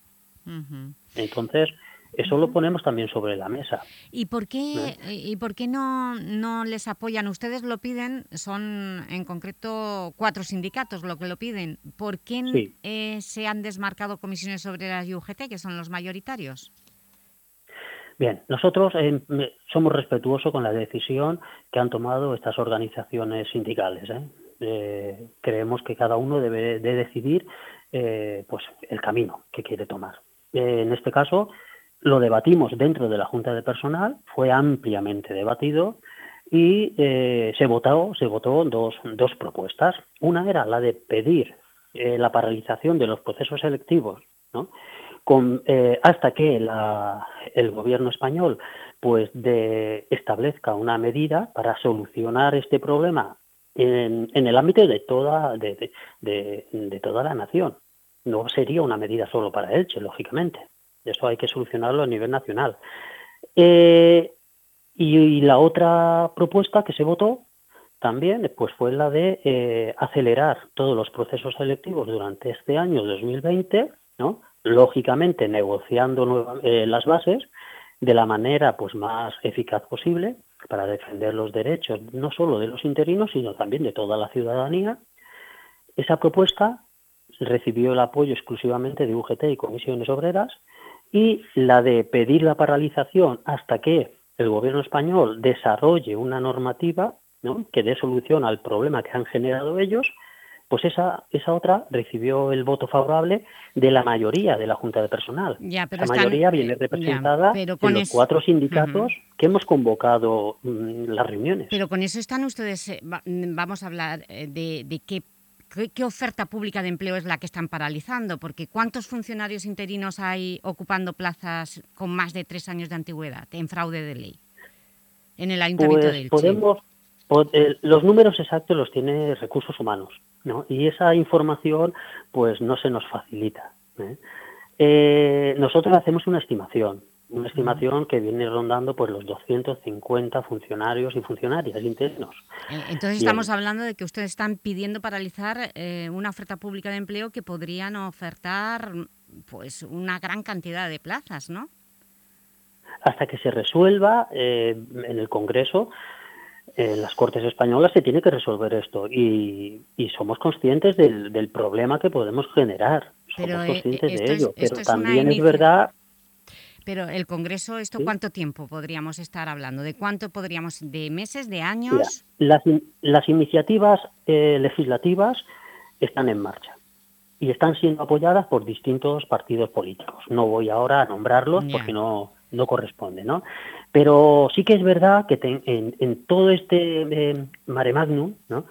Entonces, eso lo ponemos también sobre la mesa. ¿Y por qué, ¿y por qué no, no les apoyan? Ustedes lo piden, son en concreto cuatro sindicatos lo que lo piden. ¿Por qué eh, se han desmarcado comisiones obreras y UGT, que son los mayoritarios? Bien, nosotros eh, somos respetuosos con la decisión que han tomado estas organizaciones sindicales. ¿eh? creemos que cada uno debe de decidir pues el camino que quiere tomar. en este caso, lo debatimos dentro de la Junta de Personal, fue ampliamente debatido y eh, se votó, se votó dos, dos, propuestas. Una era la de pedir eh, la paralización de los procesos selectivos. Con, eh, hasta que la, el gobierno español pues de, establezca una medida para solucionar este problema en, en el ámbito de toda de, de, toda la nación. No sería una medida solo para Elche, lógicamente. Eso hay que solucionarlo a nivel nacional. Eh, y, la otra propuesta que se votó también pues fue la de eh, acelerar todos los procesos selectivos durante este año 2020, ¿no? Lógicamente negociando eh, las bases de la manera pues más eficaz posible para defender los derechos no solo de los interinos sino también de toda la ciudadanía. Esa propuesta recibió el apoyo exclusivamente de UGT y comisiones obreras y la de pedir la paralización hasta que el gobierno español desarrolle una normativa que dé solución al problema que han generado ellos, pues esa, esa otra recibió el voto favorable de la mayoría de la Junta de Personal. Ya, la mayoría viene representada en los cuatro sindicatos que hemos convocado mm, las reuniones. Pero con eso están ustedes, eh, vamos a hablar eh, de, de qué ¿Qué, oferta pública de empleo es la que están paralizando? Porque ¿cuántos funcionarios interinos hay ocupando plazas con más de tres años de antigüedad en fraude de ley en el Ayuntamiento pues de Podemos, eh, los números exactos los tiene Recursos Humanos ¿no? y esa información pues no se nos facilita. ¿eh? Eh, nosotros hacemos una estimación una estimación que viene rondando por los 250 funcionarios y funcionarias internos. Eh, entonces estamos hablando de que ustedes están pidiendo paralizar eh, una oferta pública de empleo que podrían ofertar pues una gran cantidad de plazas, ¿no? Hasta que se resuelva eh, en el Congreso, en las Cortes Españolas se tiene que resolver esto y, somos conscientes del, problema que podemos generar. Somos conscientes de ello, pero también es verdad pero el Congreso, ¿esto cuánto tiempo podríamos estar hablando? ¿De cuánto podríamos, de meses, de años? las, las, iniciativas eh, legislativas están en marcha y están siendo apoyadas por distintos partidos políticos. No voy ahora a nombrarlos porque no, no corresponde, ¿no? Pero sí que es verdad que en, todo este eh, mare magnum ¿no?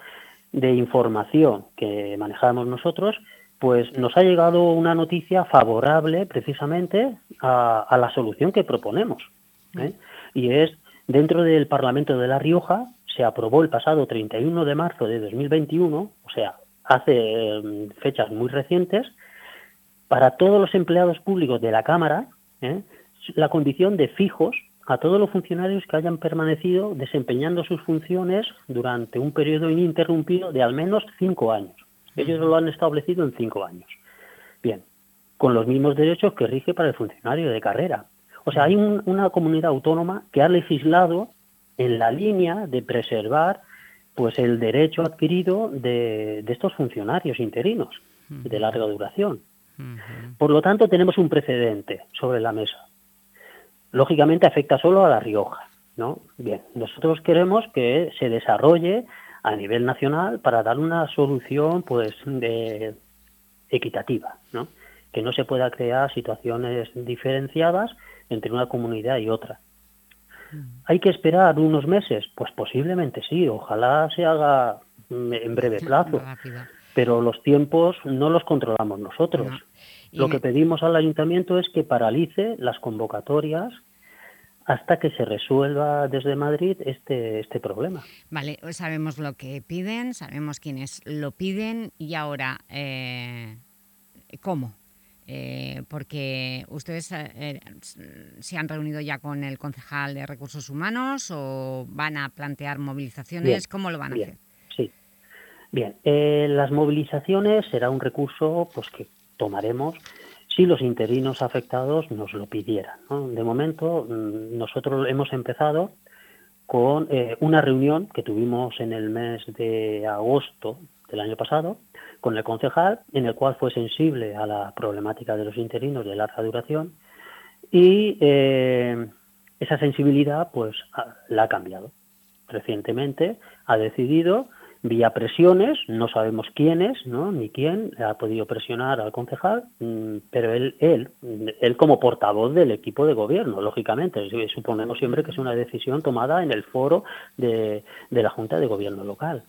de información que manejamos nosotros, pues nos ha llegado una noticia favorable precisamente a, la solución que proponemos. ¿eh? Y es, dentro del Parlamento de La Rioja, se aprobó el pasado 31 de marzo de 2021, o sea, hace em, fechas muy recientes, para todos los empleados públicos de la Cámara, ¿eh? La condición de fijos a todos los funcionarios que hayan permanecido desempeñando sus funciones durante un periodo ininterrumpido de al menos cinco años. Ellos lo han establecido en cinco años. Bien, con los mismos derechos que rige para el funcionario de carrera. O sea, hay una comunidad autónoma que ha legislado en la línea de preservar pues el derecho adquirido de, estos funcionarios interinos de larga duración. Por lo tanto, tenemos un precedente sobre la mesa. Lógicamente afecta solo a La Rioja, ¿no? Bien, nosotros queremos que se desarrolle a nivel nacional para dar una solución pues de equitativa, ¿no? Que no se pueda crear situaciones diferenciadas entre una comunidad y otra. ¿Hay que esperar unos meses? Pues posiblemente sí, ojalá se haga en breve plazo. Pero los tiempos no los controlamos nosotros. Lo que pedimos al ayuntamiento es que paralice las convocatorias hasta que se resuelva desde Madrid este, este problema. Vale, sabemos lo que piden, sabemos quiénes lo piden y ahora, eh, ¿cómo? Eh, porque ustedes eh, se han reunido ya con el concejal de Recursos Humanos o van a plantear movilizaciones, ¿cómo lo van a hacer? Sí, bien, las movilizaciones será un recurso pues que tomaremos si los interinos afectados nos lo pidieran. De momento, mm, nosotros hemos empezado con eh, una reunión que tuvimos en el mes de agosto del año pasado con el concejal, en el cual fue sensible a la problemática de los interinos de larga duración y eh, esa sensibilidad pues la ha cambiado. Recientemente ha decidido vía presiones, no sabemos quiénes, ¿no? ni quién ha podido presionar al concejal, mm, pero él, él, él como portavoz del equipo de gobierno, lógicamente, suponemos siempre que es una decisión tomada en el foro de, de la Junta de Gobierno local.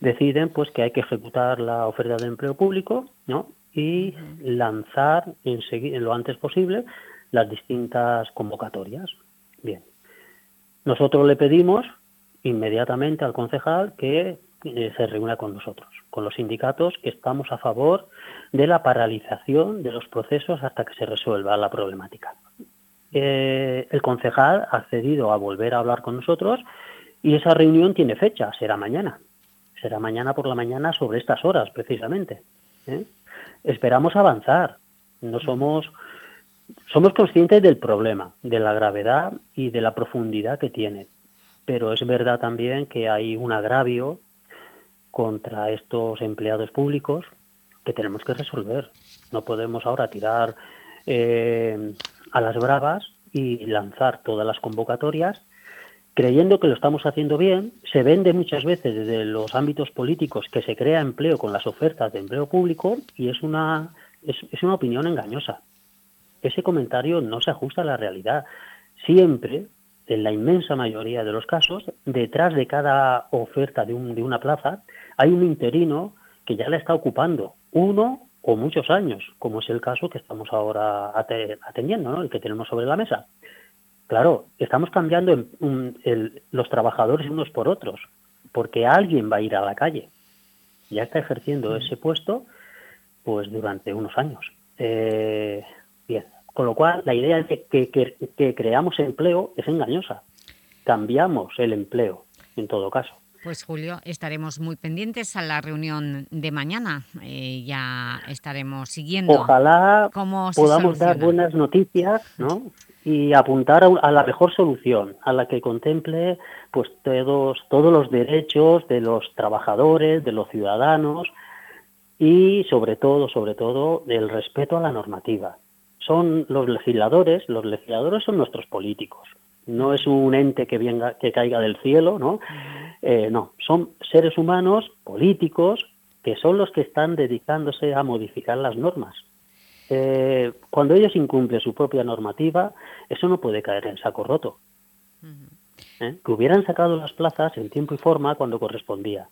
Deciden pues que hay que ejecutar la oferta de empleo público ¿no? y lanzar en lo antes posible las distintas convocatorias. Bien, nosotros le pedimos inmediatamente al concejal que eh, se reúna con nosotros, con los sindicatos que estamos a favor de la paralización de los procesos hasta que se resuelva la problemática. Eh, el concejal ha accedido a volver a hablar con nosotros y esa reunión tiene fecha, será mañana. Será mañana por la mañana sobre estas horas, precisamente. ¿eh? Esperamos avanzar. No somos, somos conscientes del problema, de la gravedad y de la profundidad que tiene. Pero es verdad también que hay un agravio contra estos empleados públicos que tenemos que resolver. No podemos ahora tirar eh, a las bravas y lanzar todas las convocatorias creyendo que lo estamos haciendo bien. Se vende muchas veces desde los ámbitos políticos que se crea empleo con las ofertas de empleo público y es una, es, es una opinión engañosa. Ese comentario no se ajusta a la realidad. Siempre en la inmensa mayoría de los casos, detrás de cada oferta de, un, de una plaza hay un interino que ya la está ocupando uno o muchos años, como es el caso que estamos ahora atendiendo, ¿no? el que tenemos sobre la mesa. Claro, estamos cambiando los trabajadores unos por otros, porque alguien va a ir a la calle. Ya está ejerciendo ese puesto pues durante unos años. Eh, bien, con lo cual, la idea de que, creamos empleo es engañosa. Cambiamos el empleo, en todo caso. Pues Julio, estaremos muy pendientes a la reunión de mañana. Eh, ya estaremos siguiendo Ojalá podamos dar buenas noticias ¿no? y apuntar a, la mejor solución, a la que contemple pues todos, todos los derechos de los trabajadores, de los ciudadanos y sobre todo, sobre todo, el respeto a la normativa son los legisladores, los legisladores son nuestros políticos. No es un ente que venga, que caiga del cielo, ¿no? Eh, no, son seres humanos políticos que son los que están dedicándose a modificar las normas. Eh, cuando ellos incumplen su propia normativa, eso no puede caer en saco roto. ¿Eh? Que hubieran sacado las plazas en tiempo y forma cuando correspondía.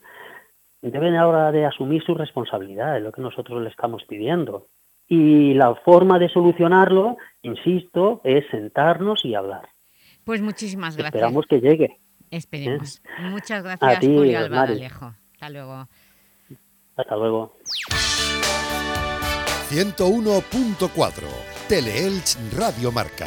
Deben ahora de asumir su responsabilidad, es lo que nosotros le estamos pidiendo. Y la forma de solucionarlo, insisto, es sentarnos y hablar. Pues muchísimas gracias. Esperamos que llegue. Esperemos. ¿Eh? Muchas gracias, A ti, Julio Álvaro Alejo. Hasta luego. Hasta luego. 101.4 Teleelch Radio Marca.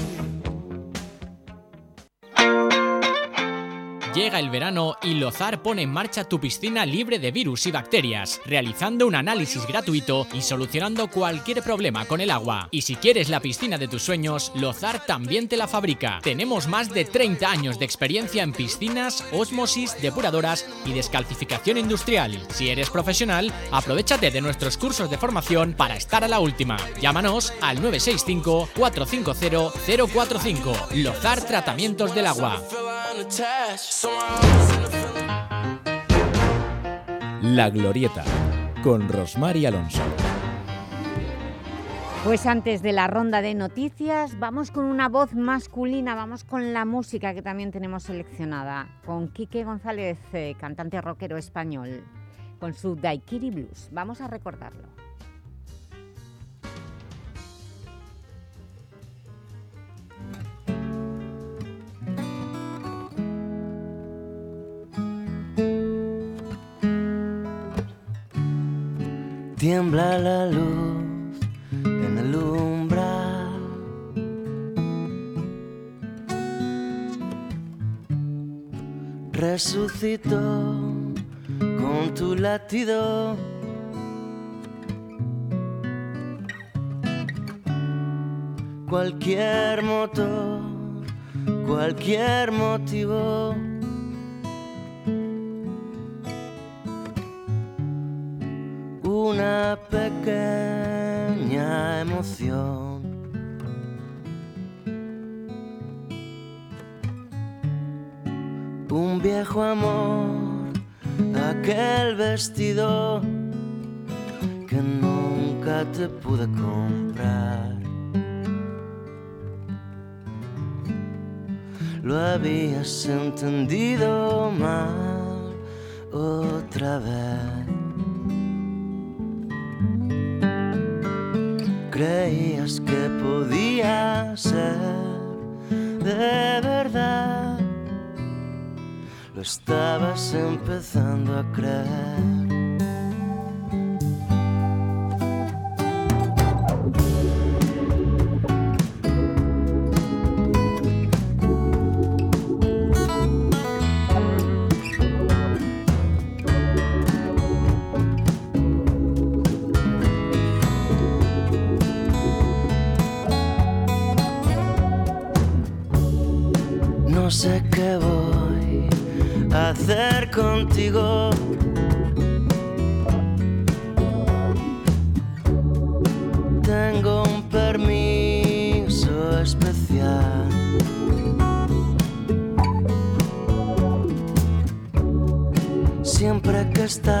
Llega el verano y Lozar pone en marcha tu piscina libre de virus y bacterias, realizando un análisis gratuito y solucionando cualquier problema con el agua. Y si quieres la piscina de tus sueños, Lozar también te la fabrica. Tenemos más de 30 años de experiencia en piscinas, osmosis, depuradoras y descalcificación industrial. Si eres profesional, aprovechate de nuestros cursos de formación para estar a la última. Llámanos al 965 450 045. Lozar Tratamientos del Agua. La Glorieta, con Rosmar y Alonso. Pues antes de la ronda de noticias, vamos con una voz masculina, vamos con la música que también tenemos seleccionada, con Quique González, eh, cantante rockero español, con su Daikiri Blues. Vamos a recordarlo. Tiembla la luz en el umbral. Resucitó con tu latido. Cualquier motor, cualquier motivo. Pequeña emoción. Un viejo amor, aquel vestido que nunca te pude comprar. Lo habías entendido mal otra vez. creías que podía ser de verdad. Lo estabas empezando a creer. Contigo. Tengo un permiso especial. Siempre que estás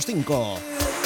205.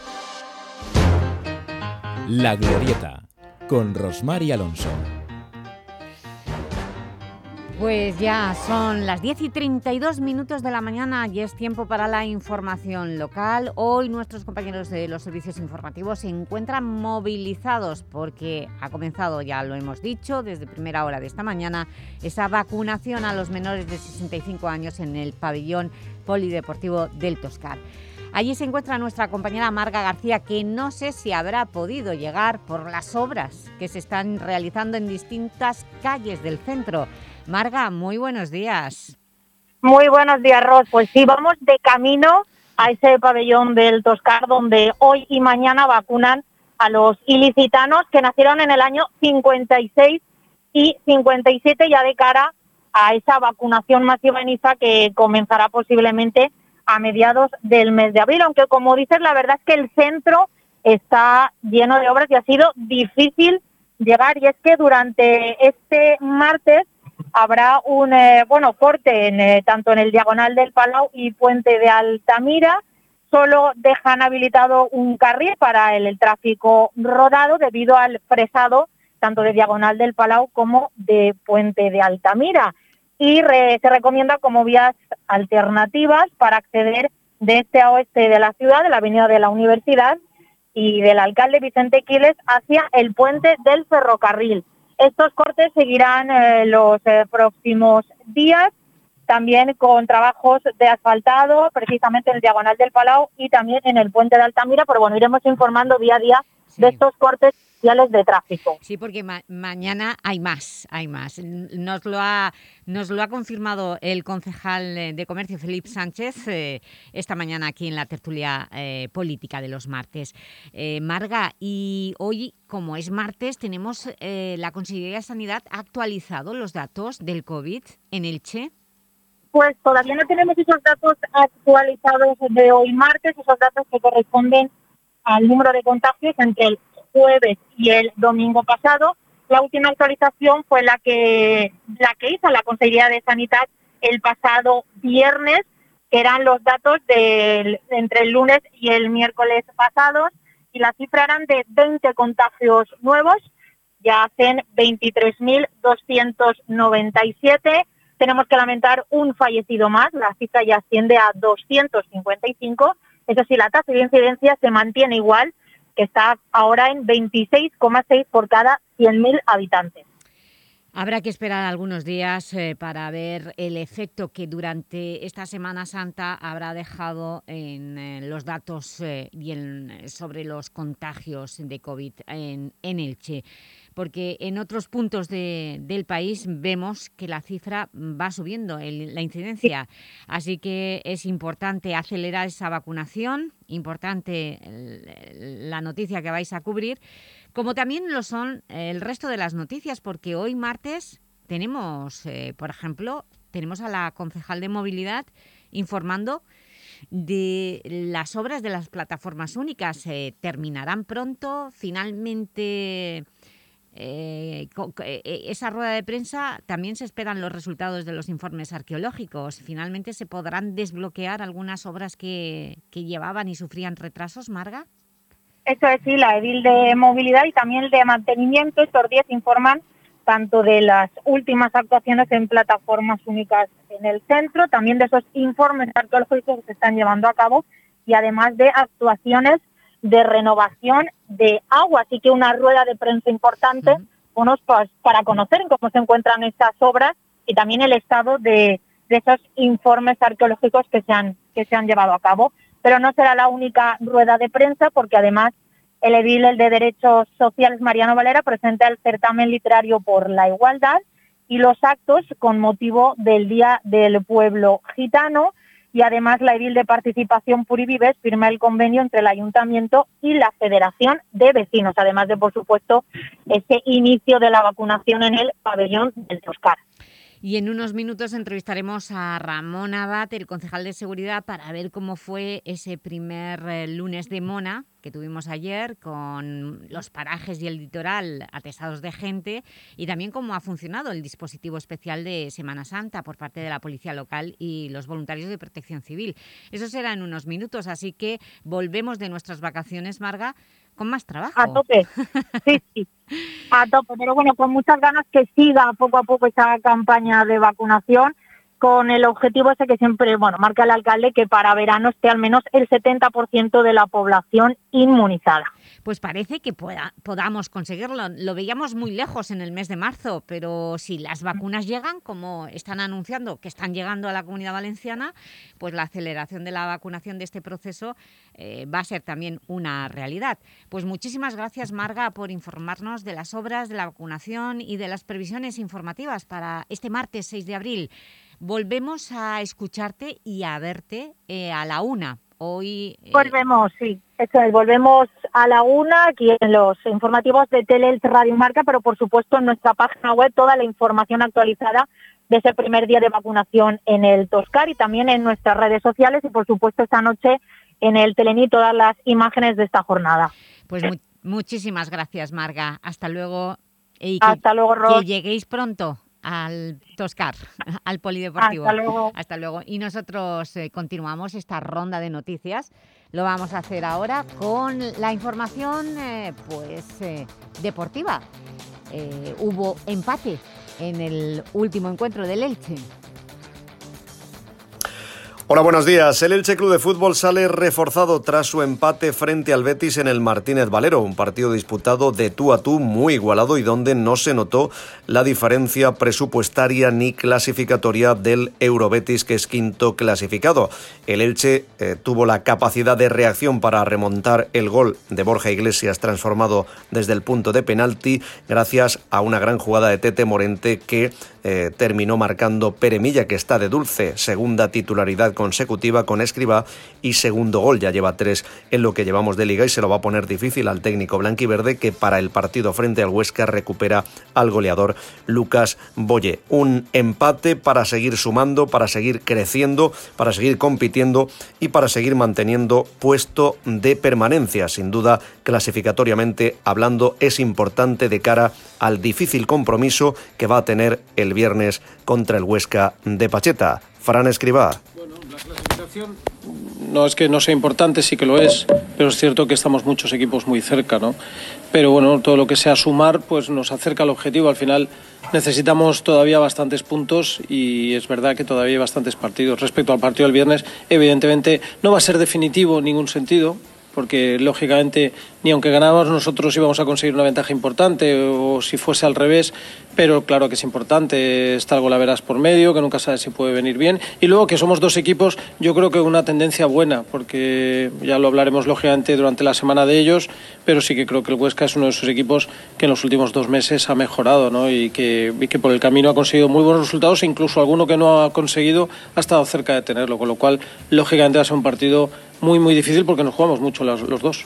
La Glorieta, con Rosmar y Alonso. Pues ya son las 10 y 32 minutos de la mañana y es tiempo para la información local. Hoy nuestros compañeros de los servicios informativos se encuentran movilizados porque ha comenzado, ya lo hemos dicho, desde primera hora de esta mañana, esa vacunación a los menores de 65 años en el pabellón polideportivo del Toscar. Allí se encuentra nuestra compañera Marga García, que no sé si habrá podido llegar por las obras que se están realizando en distintas calles del centro. Marga, muy buenos días. Muy buenos días, Ros. Pues sí, vamos de camino a ese pabellón del Toscar, donde hoy y mañana vacunan a los ilicitanos que nacieron en el año 56 y 57, ya de cara a esa vacunación masiva en que comenzará posiblemente a mediados del mes de abril, aunque como dices, la verdad es que el centro está lleno de obras y ha sido difícil llegar y es que durante este martes habrá un eh, bueno corte en, eh, tanto en el diagonal del Palau y Puente de Altamira. Solo dejan habilitado un carril para el, el tráfico rodado debido al fresado tanto de diagonal del Palau como de Puente de Altamira. Y re- se recomienda como vías alternativas para acceder de este a oeste de la ciudad, de la avenida de la Universidad y del alcalde Vicente Quiles hacia el puente del ferrocarril. Estos cortes seguirán eh, los eh, próximos días, también con trabajos de asfaltado, precisamente en el diagonal del Palau y también en el puente de Altamira, pero bueno, iremos informando día a día de estos cortes de tráfico. Sí, porque ma- mañana hay más, hay más. Nos lo ha, nos lo ha confirmado el concejal eh, de Comercio, Felipe Sánchez, eh, esta mañana aquí en la tertulia eh, política de los martes. Eh, Marga, y hoy, como es martes, tenemos eh, la Consejería de Sanidad ha actualizado los datos del COVID en Elche. Pues todavía no tenemos esos datos actualizados de hoy martes, esos datos que corresponden al número de contagios entre el jueves y el domingo pasado. La última actualización fue la que la que hizo la Consejería de Sanidad el pasado viernes, que eran los datos del, entre el lunes y el miércoles pasados, y la cifra eran de 20 contagios nuevos, ya hacen 23.297, tenemos que lamentar un fallecido más, la cifra ya asciende a 255. Eso sí, la tasa de incidencia se mantiene igual, está ahora en 26,6 por cada 100.000 habitantes. Habrá que esperar algunos días eh, para ver el efecto que durante esta Semana Santa habrá dejado en eh, los datos eh, y en, sobre los contagios de COVID en, en Elche porque en otros puntos del país vemos que la cifra va subiendo, la incidencia. Así que es importante acelerar esa vacunación, importante la noticia que vais a cubrir, como también lo son el resto de las noticias, porque hoy martes tenemos, eh, por ejemplo, tenemos a la concejal de movilidad informando de las obras de las plataformas únicas. se terminarán pronto, finalmente eh, eh, eh, esa rueda de prensa también se esperan los resultados de los informes arqueológicos. Finalmente, ¿se podrán desbloquear algunas obras que, llevaban y sufrían retrasos, Marga? Eso es, sí, la edil de movilidad y también el de mantenimiento. Estos días informan tanto de las últimas actuaciones en plataformas únicas en el centro, también de esos informes arqueológicos que se están llevando a cabo y además de actuaciones de renovación de agua. Así que una rueda de prensa importante unos, pues, para conocer cómo se encuentran estas obras y también el estado de, esos informes arqueológicos que se, han, que se han llevado a cabo. Pero no será la única rueda de prensa porque además el edil el de Derechos Sociales Mariano Valera presenta el certamen literario por la igualdad y los actos con motivo del Día del Pueblo Gitano y además la edil de participación Purivives firma el convenio entre el ayuntamiento y la Federación de Vecinos, además de, por supuesto, ese inicio de la vacunación en el pabellón del Toscar. Y en unos minutos entrevistaremos a Ramón Abad, el concejal de Seguridad, para ver cómo fue ese primer eh, lunes de Mona que tuvimos ayer con los parajes y el litoral atestados de gente y también cómo ha funcionado el dispositivo especial de Semana Santa por parte de la Policía Local y los voluntarios de Protección Civil. Eso será en unos minutos, así que volvemos de nuestras vacaciones, Marga, con más trabajo. A tope, sí, sí, a tope, pero bueno, con muchas ganas que siga poco a poco esa campaña de vacunación con el objetivo ese que siempre, bueno, marca el alcalde que para verano esté al menos el 70% de la población inmunizada. Pues parece que pueda, podamos conseguirlo. Lo veíamos muy lejos en el mes de marzo, pero si las vacunas llegan, como están anunciando que están llegando a la Comunidad Valenciana, pues la aceleración de la vacunación de este proceso eh, va a ser también una realidad. Pues muchísimas gracias, Marga, por informarnos de las obras, de la vacunación y de las previsiones informativas para este martes 6 de abril. Volvemos a escucharte y a verte eh, a la una. Hoy, eh, Volvemos, sí. Eso es, volvemos a la una aquí en los informativos de Tele Radio Marca, pero por supuesto en nuestra página web toda la información actualizada de ese primer día de vacunación en el Toscar y también en nuestras redes sociales y por supuesto esta noche en el Telení todas las imágenes de esta jornada. Pues muchísimas gracias Marga. Hasta luego. Hasta luego, Ros. Que lleguéis pronto al Toscar, al Polideportivo. Hasta luego. Hasta luego. Y nosotros eh, continuamos esta ronda de noticias. Lo vamos a hacer ahora con la información eh, pues eh, deportiva. hubo empate en el último encuentro del Elche. Hola, buenos días. El Elche Club de Fútbol sale reforzado tras su empate frente al Betis en el Martínez Valero, un partido disputado de tú a tú muy igualado y donde no se notó la diferencia presupuestaria ni clasificatoria del Eurobetis, que es quinto clasificado. El Elche eh, tuvo la capacidad de reacción para remontar el gol de Borja Iglesias transformado desde el punto de penalti gracias a una gran jugada de Tete Morente que eh, terminó marcando Peremilla, que está de dulce, segunda titularidad consecutiva con Escriba y segundo gol, ya lleva tres en lo que llevamos de liga y se lo va a poner difícil al técnico blanquiverde que para el partido frente al Huesca recupera al goleador Lucas Boye. Un empate para seguir sumando, para seguir creciendo, para seguir compitiendo y para seguir manteniendo puesto de permanencia. Sin duda, clasificatoriamente hablando, es importante de cara al difícil compromiso que va a tener el viernes contra el Huesca de Pacheta. Fran Escribá. Bueno, la clasificación no es que no sea importante, sí que lo es, pero es cierto que estamos muchos equipos muy cerca, ¿no? Pero bueno, todo lo que sea sumar, pues nos acerca al objetivo. Al final necesitamos todavía bastantes puntos y es verdad que todavía hay bastantes partidos. Respecto al partido del viernes, evidentemente no va a ser definitivo en ningún sentido, porque lógicamente ni aunque ganáramos nosotros íbamos a conseguir una ventaja importante o si fuese al revés, pero claro que es importante, está algo la verás por medio, que nunca sabes si puede venir bien y luego que somos dos equipos, yo creo que una tendencia buena, porque ya lo hablaremos lógicamente durante la semana de ellos, pero sí que creo que el Huesca es uno de esos equipos que en los últimos dos meses ha mejorado ¿no? y, que, y que por el camino ha conseguido muy buenos resultados e incluso alguno que no ha conseguido ha estado cerca de tenerlo, con lo cual lógicamente va a ser un partido muy muy difícil porque nos jugamos mucho los, los dos.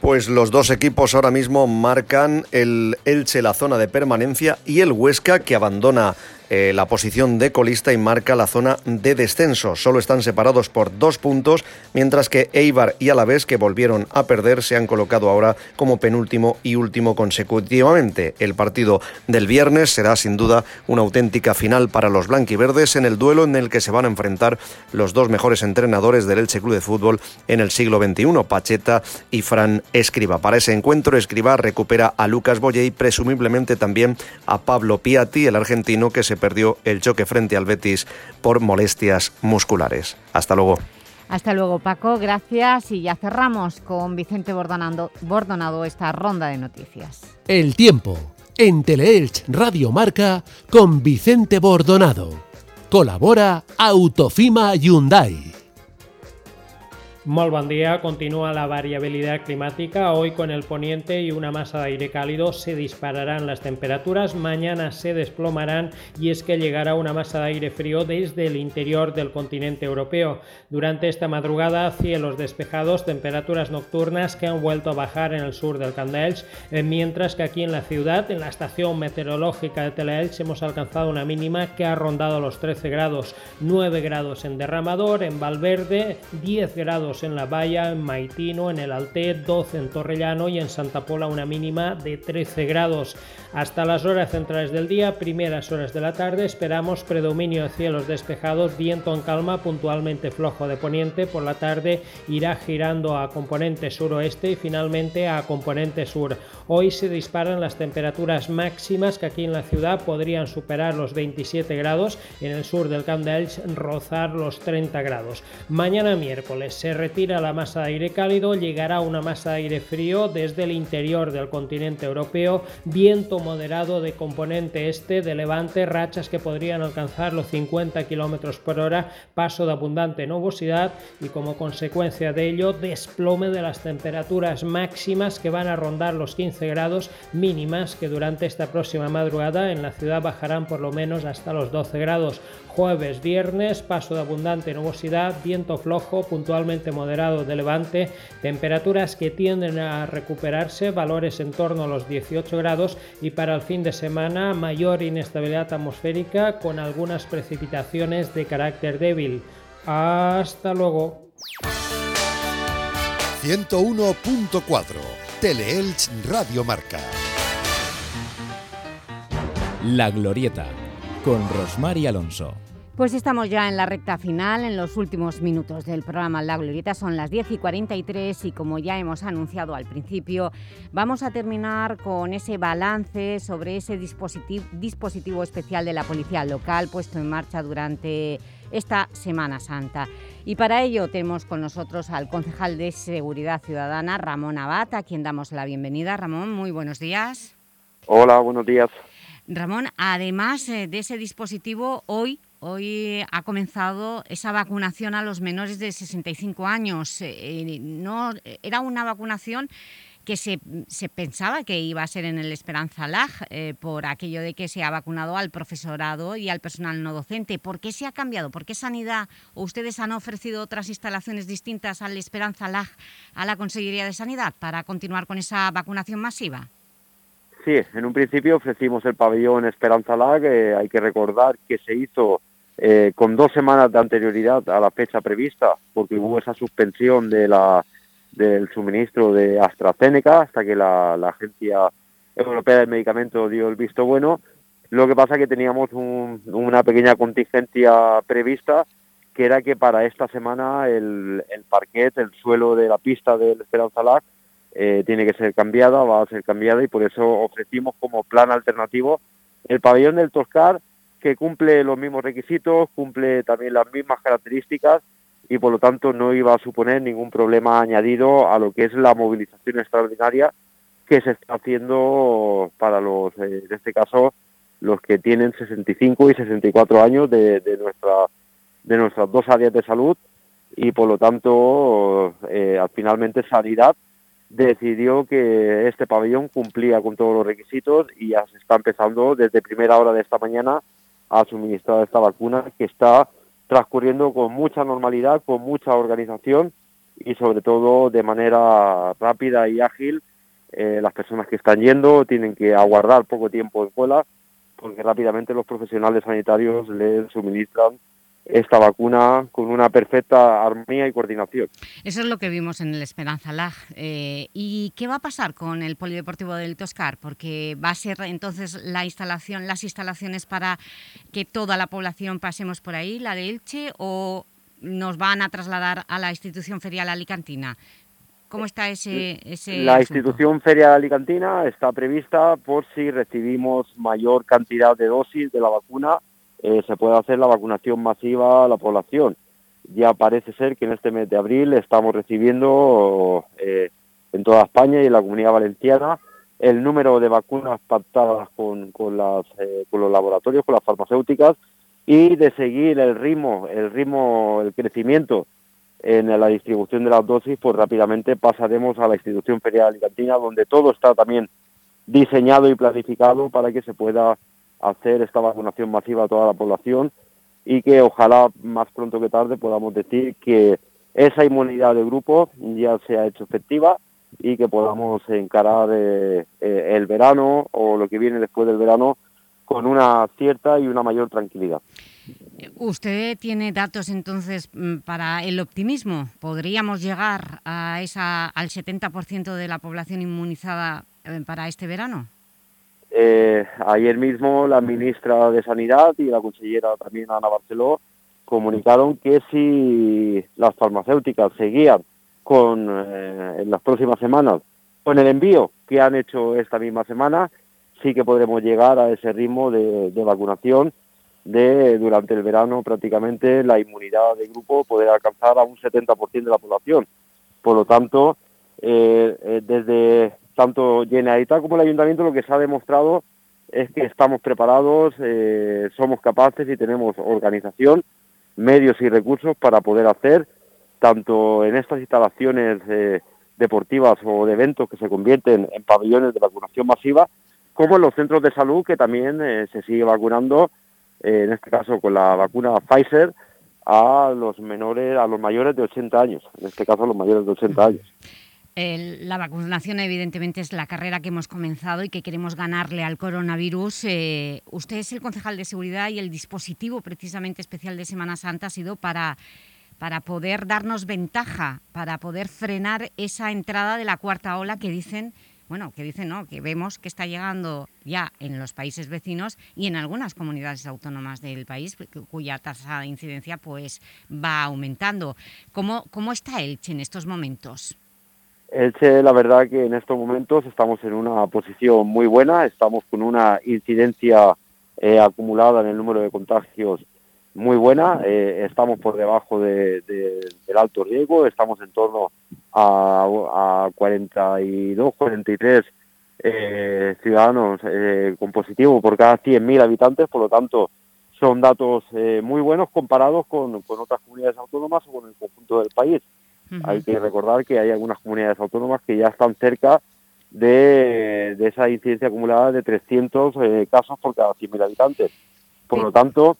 Pues los dos equipos ahora mismo marcan el Elche la zona de permanencia y el Huesca que abandona eh, la posición de colista y marca la zona de descenso. Solo están separados por dos puntos, mientras que Eibar y Alavés, que volvieron a perder, se han colocado ahora como penúltimo y último consecutivamente. El partido del viernes será sin duda una auténtica final para los blanquiverdes en el duelo en el que se van a enfrentar los dos mejores entrenadores del Elche Club de Fútbol en el siglo XXI, Pacheta y Fran Escriba. Para ese encuentro, Escriba recupera a Lucas Boye y presumiblemente también a Pablo Piatti, el argentino que se perdió el choque frente al Betis por molestias musculares. Hasta luego. Hasta luego, Paco. Gracias. Y ya cerramos con Vicente Bordonado, Bordonado esta ronda de noticias. El tiempo en Teleelch Radio Marca con Vicente Bordonado. Colabora Autofima Hyundai. Molt. Continúa la variabilidad climática. Hoy con el poniente y una masa de aire cálido se dispararán las temperaturas. Mañana se desplomarán y es que llegará una masa de aire frío desde el interior del continente europeo. Durante esta madrugada, cielos despejados, temperaturas nocturnas que han vuelto a bajar en el sur del Candelch, eh, mientras que aquí en la ciudad, en la estación meteorológica de Teleelch, hemos alcanzado una mínima que ha rondado los 13 grados, 9 grados en Derramador, en Valverde, 10 grados en La Valla, en Maitino, en el Alté, 12 en Torrellano y en Santa Pola una mínima de 13 grados. Hasta las horas centrales del día, primeras horas de la tarde, esperamos predominio de cielos despejados, viento en calma, puntualmente flojo de poniente. Por la tarde irá girando a componente suroeste y finalmente a componente sur. Hoy se disparan las temperaturas máximas que aquí en la ciudad podrían superar los 27 grados, en el sur del Camp de Elx rozar los 30 grados. Mañana miércoles se retira la masa de aire cálido, llegará una masa de aire frío desde el interior del continente europeo, viento moderado de componente este de levante, rachas que podrían alcanzar los 50 km por hora, paso de abundante nubosidad y como consecuencia de ello desplome de las temperaturas máximas que van a rondar los 15 grados mínimas que durante esta próxima madrugada en la ciudad bajarán por lo menos hasta los 12 grados. Jueves, viernes, paso de abundante nubosidad, viento flojo, puntualmente moderado de levante, temperaturas que tienden a recuperarse, valores en torno a los 18 grados y para el fin de semana mayor inestabilidad atmosférica con algunas precipitaciones de carácter débil. Hasta luego. 101.4 Teleelch Radio Marca. La Glorieta con Rosmar y Alonso. Pues estamos ya en la recta final, en los últimos minutos del programa La Glorieta, son las 10 y 43 y como ya hemos anunciado al principio, vamos a terminar con ese balance sobre ese dispositivo, dispositivo especial de la Policía Local puesto en marcha durante esta Semana Santa. Y para ello tenemos con nosotros al concejal de Seguridad Ciudadana, Ramón Abad, a quien damos la bienvenida. Ramón, muy buenos días. Hola, buenos días. Ramón, además eh, de ese dispositivo, hoy, hoy ha comenzado esa vacunación a los menores de 65 años. Eh, no, era una vacunación que se, se, pensaba que iba a ser en el Esperanza Lag eh, por aquello de que se ha vacunado al profesorado y al personal no docente. ¿Por qué se ha cambiado? ¿Por qué Sanidad o ustedes han ofrecido otras instalaciones distintas al Esperanza Lag a la Consejería de Sanidad para continuar con esa vacunación masiva? Sí, en un principio ofrecimos el pabellón Esperanza Lag, eh, hay que recordar que se hizo eh, con dos semanas de anterioridad a la fecha prevista, porque hubo esa suspensión de la, del suministro de AstraZeneca hasta que la, Agencia Europea del Medicamento dio el visto bueno. Lo que pasa es que teníamos un, una pequeña contingencia prevista que era que para esta semana el, el parquet, el suelo de la pista del Esperanza Lag, eh, tiene que ser cambiada, va a ser cambiada y por eso ofrecimos como plan alternativo el pabellón del Toscar que cumple los mismos requisitos, cumple también las mismas características y por lo tanto no iba a suponer ningún problema añadido a lo que es la movilización extraordinaria que se está haciendo para los, eh, en este caso, los que tienen 65 y 64 años de, de, nuestra, de nuestras dos áreas de salud y por lo tanto, eh, finalmente Sanidad decidió que este pabellón cumplía con todos los requisitos y ya se está empezando desde primera hora de esta mañana a suministrar esta vacuna que está transcurriendo con mucha normalidad, con mucha organización y sobre todo de manera rápida y ágil. Eh, las personas que están yendo tienen que aguardar poco tiempo en cola porque rápidamente los profesionales sanitarios les suministran esta vacuna con una perfecta armonía y coordinación. Eso es lo que vimos en el Esperanza Lag. Eh, ¿Y qué va a pasar con el Polideportivo del Toscar? Porque va a ser entonces la instalación, las instalaciones para que toda la población pasemos por ahí, la de Elche, o nos van a trasladar a la institución ferial alicantina. ¿Cómo está ese, ese La asunto? institución ferial alicantina está prevista por si recibimos mayor cantidad de dosis de la vacuna eh, se puede hacer la vacunación masiva a la población. Ya parece ser que en este mes de abril estamos recibiendo eh, en toda España y en la Comunidad Valenciana el número de vacunas pactadas con, eh, con los laboratorios, con las farmacéuticas, y de seguir el ritmo, el ritmo, el crecimiento en la distribución de las dosis, pues rápidamente pasaremos a la institución ferial alicantina, donde todo está también diseñado y planificado para que se pueda hacer esta vacunación masiva a toda la población y que ojalá más pronto que tarde podamos decir que esa inmunidad de grupo ya se ha hecho efectiva y que podamos encarar eh, eh, el verano o lo que viene después del verano con una cierta y una mayor tranquilidad. ¿Usted tiene datos entonces mm, para el optimismo? ¿Podríamos llegar a esa, al 70% de la población inmunizada eh, para este verano? Eh, ayer mismo la ministra de Sanidad y la consellera también Ana Barceló comunicaron que si las farmacéuticas seguían con eh, en las próximas semanas con el envío que han hecho esta misma semana, sí que podremos llegar a ese ritmo de, vacunación de durante el verano prácticamente la inmunidad de grupo poder alcanzar a un 70% de la población. Por lo tanto, eh, eh, desde tanto Generalitat como el Ayuntamiento lo que se ha demostrado es que estamos preparados, eh, somos capaces y tenemos organización, medios y recursos para poder hacer, tanto en estas instalaciones eh, deportivas o de eventos que se convierten en pabellones de vacunación masiva, como en los centros de salud que también eh, se sigue vacunando, eh, en este caso con la vacuna Pfizer, a los menores, a los mayores de 80 años, en este caso a los mayores de 80 años. El, la vacunación evidentemente es la carrera que hemos comenzado y que queremos ganarle al coronavirus. Eh, usted es el concejal de seguridad y el dispositivo precisamente especial de Semana Santa ha sido para, para poder darnos ventaja, para poder frenar esa entrada de la cuarta ola que dicen bueno, que dicen no, que vemos que está llegando ya en los países vecinos y en algunas comunidades autónomas del país cuya tasa de incidencia pues va aumentando. ¿Cómo, cómo está Elche en estos momentos? Elche, la verdad que en estos momentos estamos en una posición muy buena, estamos con una incidencia eh, acumulada en el número de contagios muy buena, eh, estamos por debajo de, de, del alto riesgo, estamos en torno a, a 42, 43 eh, ciudadanos eh, con positivo por cada 100.000 habitantes, por lo tanto son datos muy buenos comparados con otras comunidades autónomas o con el conjunto del país. Hay que recordar que hay algunas comunidades autónomas que ya están cerca de, de esa incidencia acumulada de 300 eh, casos por cada 100.000 habitantes. Por lo tanto,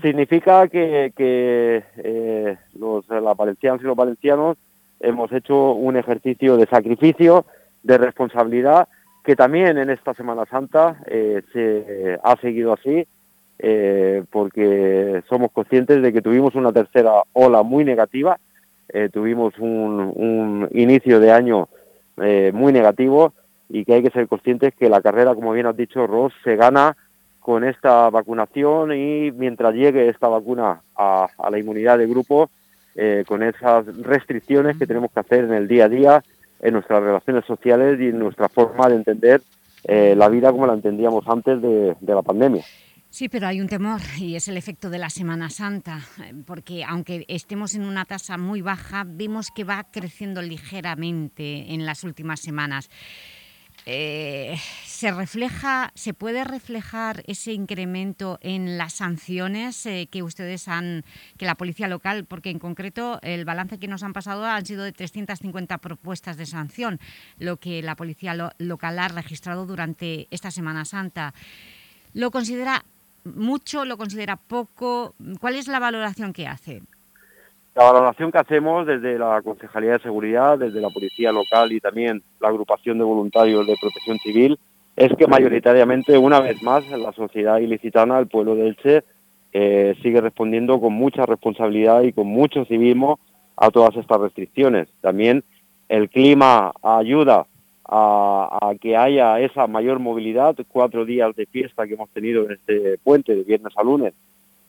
significa que, que eh, los, las valencianos y los valencianos hemos hecho un ejercicio de sacrificio, de responsabilidad, que también en esta Semana Santa eh, se ha seguido así, eh, porque somos conscientes de que tuvimos una tercera ola muy negativa, eh, tuvimos un, inicio de año eh, muy negativo y que hay que ser conscientes que la carrera, como bien has dicho, Ross, se gana con esta vacunación y mientras llegue esta vacuna a, la inmunidad de grupo, eh, con esas restricciones que tenemos que hacer en el día a día, en nuestras relaciones sociales y en nuestra forma de entender la vida como la entendíamos antes de, la pandemia. Sí, pero hay un temor y es el efecto de la Semana Santa, porque aunque estemos en una tasa muy baja, vemos que va creciendo ligeramente en las últimas semanas. Eh, ¿se, refleja, ¿Se puede reflejar ese incremento en las sanciones eh, que ustedes han, que la policía local, porque en concreto el balance que nos han pasado han sido de 350 propuestas de sanción, lo que la policía local ha registrado durante esta Semana Santa. ¿Lo considera mucho, lo considera poco? ¿Cuál es la valoración que hace? La valoración que hacemos desde la Concejalía de Seguridad, desde la Policía Local y también la Agrupación de Voluntarios de Protección Civil es que mayoritariamente, una vez más, la sociedad ilicitana, el pueblo de Elche, eh, sigue respondiendo con mucha responsabilidad y con mucho civismo a todas estas restricciones. También el clima ayuda a, a, que haya esa mayor movilidad, cuatro días de fiesta que hemos tenido en este puente de viernes a lunes,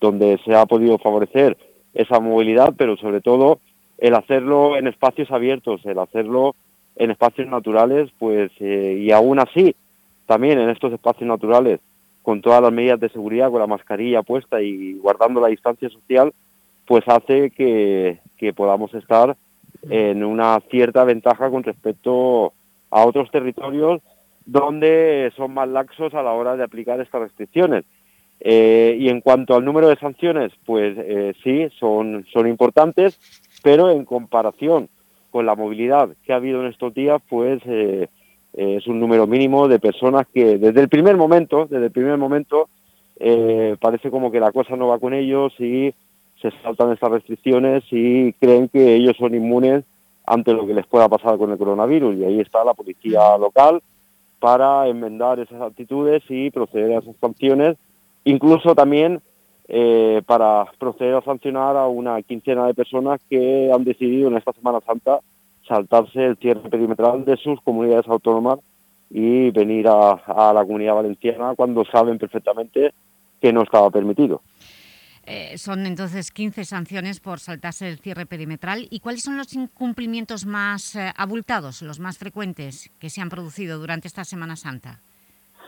donde se ha podido favorecer esa movilidad, pero sobre todo el hacerlo en espacios abiertos, el hacerlo en espacios naturales, pues eh, y aún así, también en estos espacios naturales, con todas las medidas de seguridad, con la mascarilla puesta y guardando la distancia social, pues hace que, que podamos estar en una cierta ventaja con respecto a otros territorios donde son más laxos a la hora de aplicar estas restricciones. Eh, y en cuanto al número de sanciones, pues eh, sí, son, son importantes, pero en comparación con la movilidad que ha habido en estos días, pues eh, es un número mínimo de personas que desde el primer momento, desde el primer momento, parece como que la cosa no va con ellos y se saltan estas restricciones y creen que ellos son inmunes ante lo que les pueda pasar con el coronavirus. Y ahí está la policía local para enmendar esas actitudes y proceder a esas sanciones incluso también eh, para proceder a sancionar a una quincena de personas que han decidido en esta Semana Santa saltarse el cierre perimetral de sus comunidades autónomas y venir a, la comunidad valenciana cuando saben perfectamente que no estaba permitido. Eh, son entonces 15 sanciones por saltarse el cierre perimetral. ¿Y cuáles son los incumplimientos más eh, abultados, los más frecuentes que se han producido durante esta Semana Santa?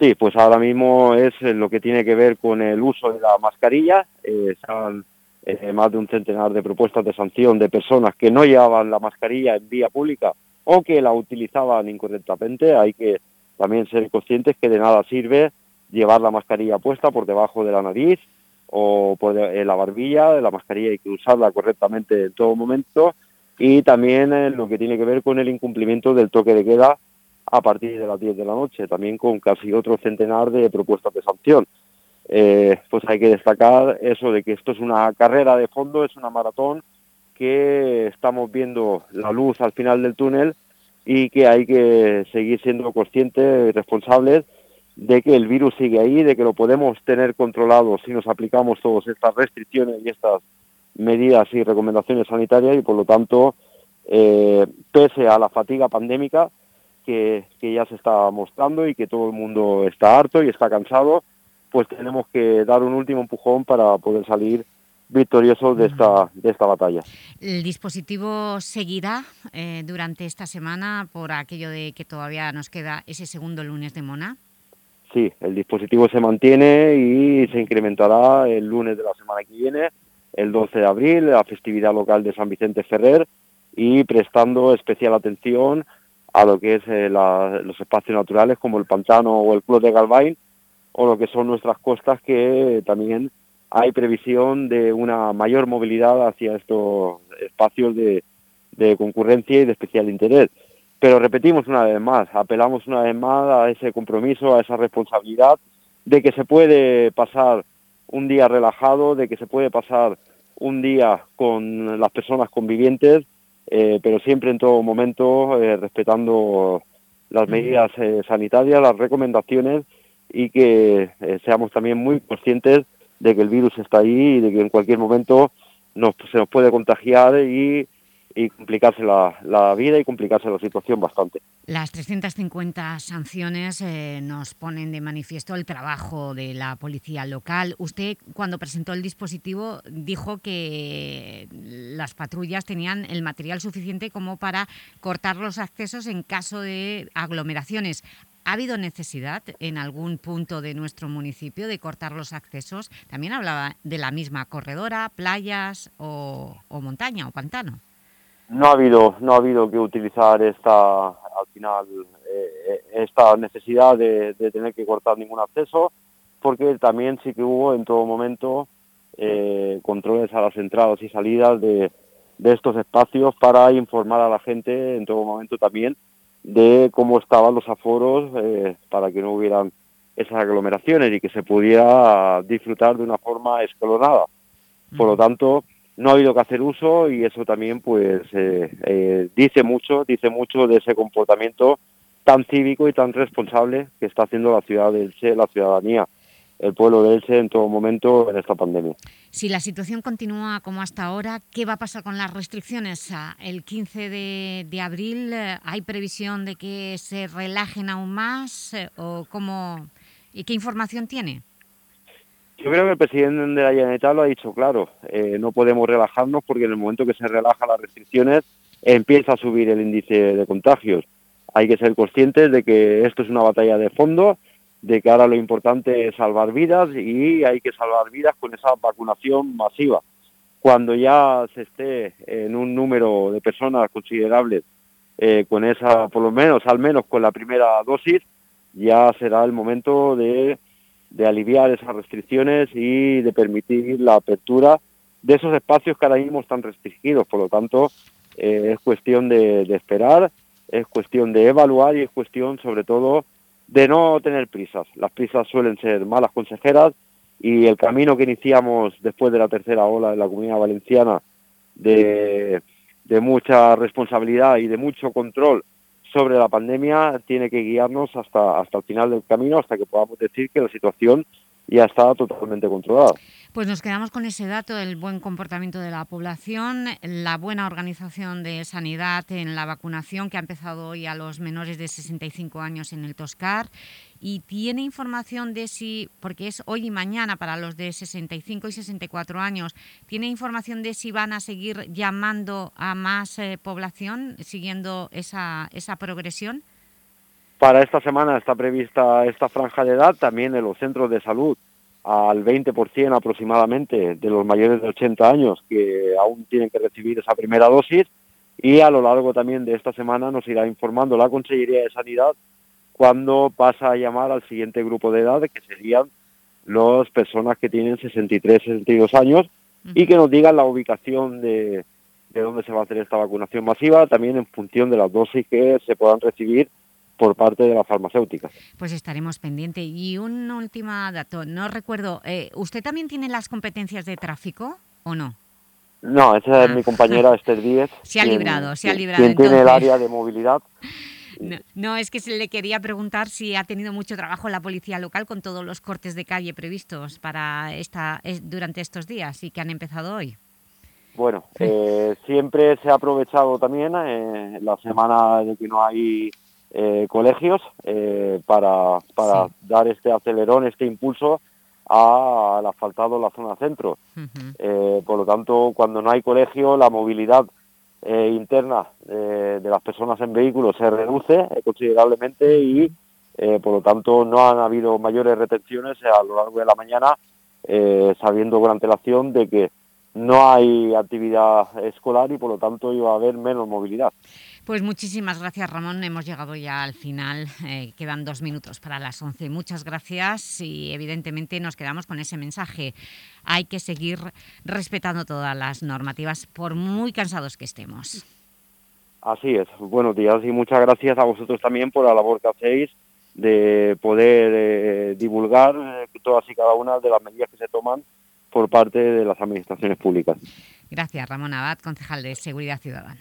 Sí, pues ahora mismo es lo que tiene que ver con el uso de la mascarilla. Eh, eh, más de un centenar de propuestas de sanción de personas que no llevaban la mascarilla en vía pública o que la utilizaban incorrectamente. Hay que también ser conscientes que de nada sirve llevar la mascarilla puesta por debajo de la nariz o por la barbilla, la mascarilla hay que usarla correctamente en todo momento y también en lo que tiene que ver con el incumplimiento del toque de queda a partir de las 10 de la noche, también con casi otro centenar de propuestas de sanción. Eh, pues hay que destacar eso de que esto es una carrera de fondo, es una maratón, que estamos viendo la luz al final del túnel y que hay que seguir siendo conscientes y responsables de que el virus sigue ahí, de que lo podemos tener controlado si nos aplicamos todas estas restricciones y estas medidas y recomendaciones sanitarias y por lo tanto, eh, pese a la fatiga pandémica, que, ya se está mostrando y que todo el mundo está harto y está cansado, pues tenemos que dar un último empujón para poder salir victoriosos de esta, de esta batalla. ¿El dispositivo seguirá eh, durante esta semana por aquello de que todavía nos queda ese segundo lunes de Mona? Sí, el dispositivo se mantiene y se incrementará el lunes de la semana que viene, el 12 de abril, la festividad local de San Vicente Ferrer y prestando especial atención a lo que es eh, los espacios naturales como el pantano o el club de Galvain o lo que son nuestras costas que también hay previsión de una mayor movilidad hacia estos espacios de, concurrencia y de especial interés. Pero repetimos una vez más, apelamos una vez más a ese compromiso, a esa responsabilidad de que se puede pasar un día relajado, de que se puede pasar un día con las personas convivientes eh, pero siempre en todo momento eh, respetando las medidas eh, sanitarias, las recomendaciones y que seamos también muy conscientes de que el virus está ahí y de que en cualquier momento nos, se nos puede contagiar y, y complicarse la, la, vida y complicarse la situación bastante. Las 350 sanciones eh, nos ponen de manifiesto el trabajo de la policía local. Usted, cuando presentó el dispositivo, dijo que las patrullas tenían el material suficiente como para cortar los accesos en caso de aglomeraciones. ¿Ha habido necesidad en algún punto de nuestro municipio de cortar los accesos? También hablaba de la misma corredora, playas o, o montaña o pantano no ha habido no ha habido que utilizar esta al final eh, esta necesidad de, tener que cortar ningún acceso porque también sí que hubo en todo momento eh, controles a las entradas y salidas de, de estos espacios para informar a la gente en todo momento también de cómo estaban los aforos eh, para que no hubieran esas aglomeraciones y que se pudiera disfrutar de una forma escalonada. Por lo tanto, no ha habido que hacer uso y eso también pues eh, eh, dice mucho, dice mucho de ese comportamiento tan cívico y tan responsable que está haciendo la ciudad de Elche, la ciudadanía, el pueblo de Elche en todo momento en esta pandemia. Si la situación continúa como hasta ahora, ¿qué va a pasar con las restricciones? Ah, el 15 de, de abril, eh, ¿hay previsión de que se relajen aún más o cómo, y qué información tiene? Yo creo que el presidente de la Generalitat lo ha dicho claro, eh, no podemos relajarnos porque en el momento que se relajan las restricciones empieza a subir el índice de contagios. Hay que ser conscientes de que esto es una batalla de fondo, de que ahora lo importante es salvar vidas y hay que salvar vidas con esa vacunación masiva. Cuando ya se esté en un número de personas considerables eh, con esa, por lo menos, al menos con la primera dosis, ya será el momento de de aliviar esas restricciones y de permitir la apertura de esos espacios que ahora mismo están restringidos. Por lo tanto, eh, es cuestión de, esperar, es cuestión de evaluar y es cuestión, sobre todo, de no tener prisas. Las prisas suelen ser malas consejeras y el camino que iniciamos después de la tercera ola en la Comunidad Valenciana de, de mucha responsabilidad y de mucho control sobre la pandemia tiene que guiarnos hasta, hasta el final del camino, hasta que podamos decir que la situación ya está totalmente controlada. Pues nos quedamos con ese dato, el buen comportamiento de la población, la buena organización de sanidad en la vacunación que ha empezado hoy a los menores de 65 años en el Toscar y tiene información de si, porque es hoy y mañana para los de 65 y 64 años, ¿tiene información de si van a seguir llamando a más eh, población siguiendo esa, esa progresión? Para esta semana está prevista esta franja de edad también en los centros de salud al 20% aproximadamente de los mayores de 80 años que aún tienen que recibir esa primera dosis. Y a lo largo también de esta semana nos irá informando la Consellería de Sanidad cuando pasa a llamar al siguiente grupo de edad, que serían las personas que tienen 63, 62 años y que nos digan la ubicación de, de dónde se va a hacer esta vacunación masiva, también en función de las dosis que se puedan recibir por parte de la farmacéutica. Pues estaremos pendientes. Y un último dato, no recuerdo, eh, ¿usted también tiene las competencias de tráfico o no? No, esa es mi ah. compañera Esther Díez. Se ha librado, se ha librado. Quien tiene el área de movilidad. No, es que se le quería preguntar si ha tenido mucho trabajo la policía local con todos los cortes de calle previstos para esta durante estos días y que han empezado hoy. Bueno, eh, siempre se ha aprovechado también eh, la semana de que no hay eh, colegios eh, para, para dar este acelerón, este impulso al asfaltado la zona centro. Eh, por lo tanto, cuando no hay colegio, la movilidad interna de las personas en vehículos se reduce considerablemente y, por lo tanto, no han habido mayores retenciones a lo largo de la mañana, sabiendo con antelación de que no hay actividad escolar y, por lo tanto, iba a haber menos movilidad. Pues muchísimas gracias, Ramón. Hemos llegado ya al final. Eh, quedan dos minutos para las 11. Muchas gracias y, evidentemente, nos quedamos con ese mensaje. Hay que seguir respetando todas las normativas, por muy cansados que estemos. Así es. Buenos días y muchas gracias a vosotros también por la labor que hacéis de poder eh, divulgar eh, todas y cada una de las medidas que se toman por parte de las administraciones públicas. Gracias, Ramón Abad, concejal de Seguridad Ciudadana.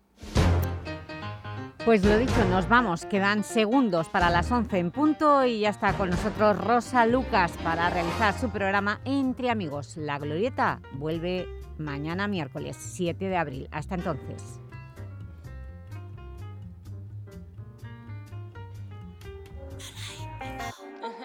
Pues lo dicho, nos vamos. Quedan segundos para las 11 en punto y ya está con nosotros Rosa Lucas para realizar su programa Entre Amigos. La Glorieta vuelve mañana miércoles 7 de abril. Hasta entonces.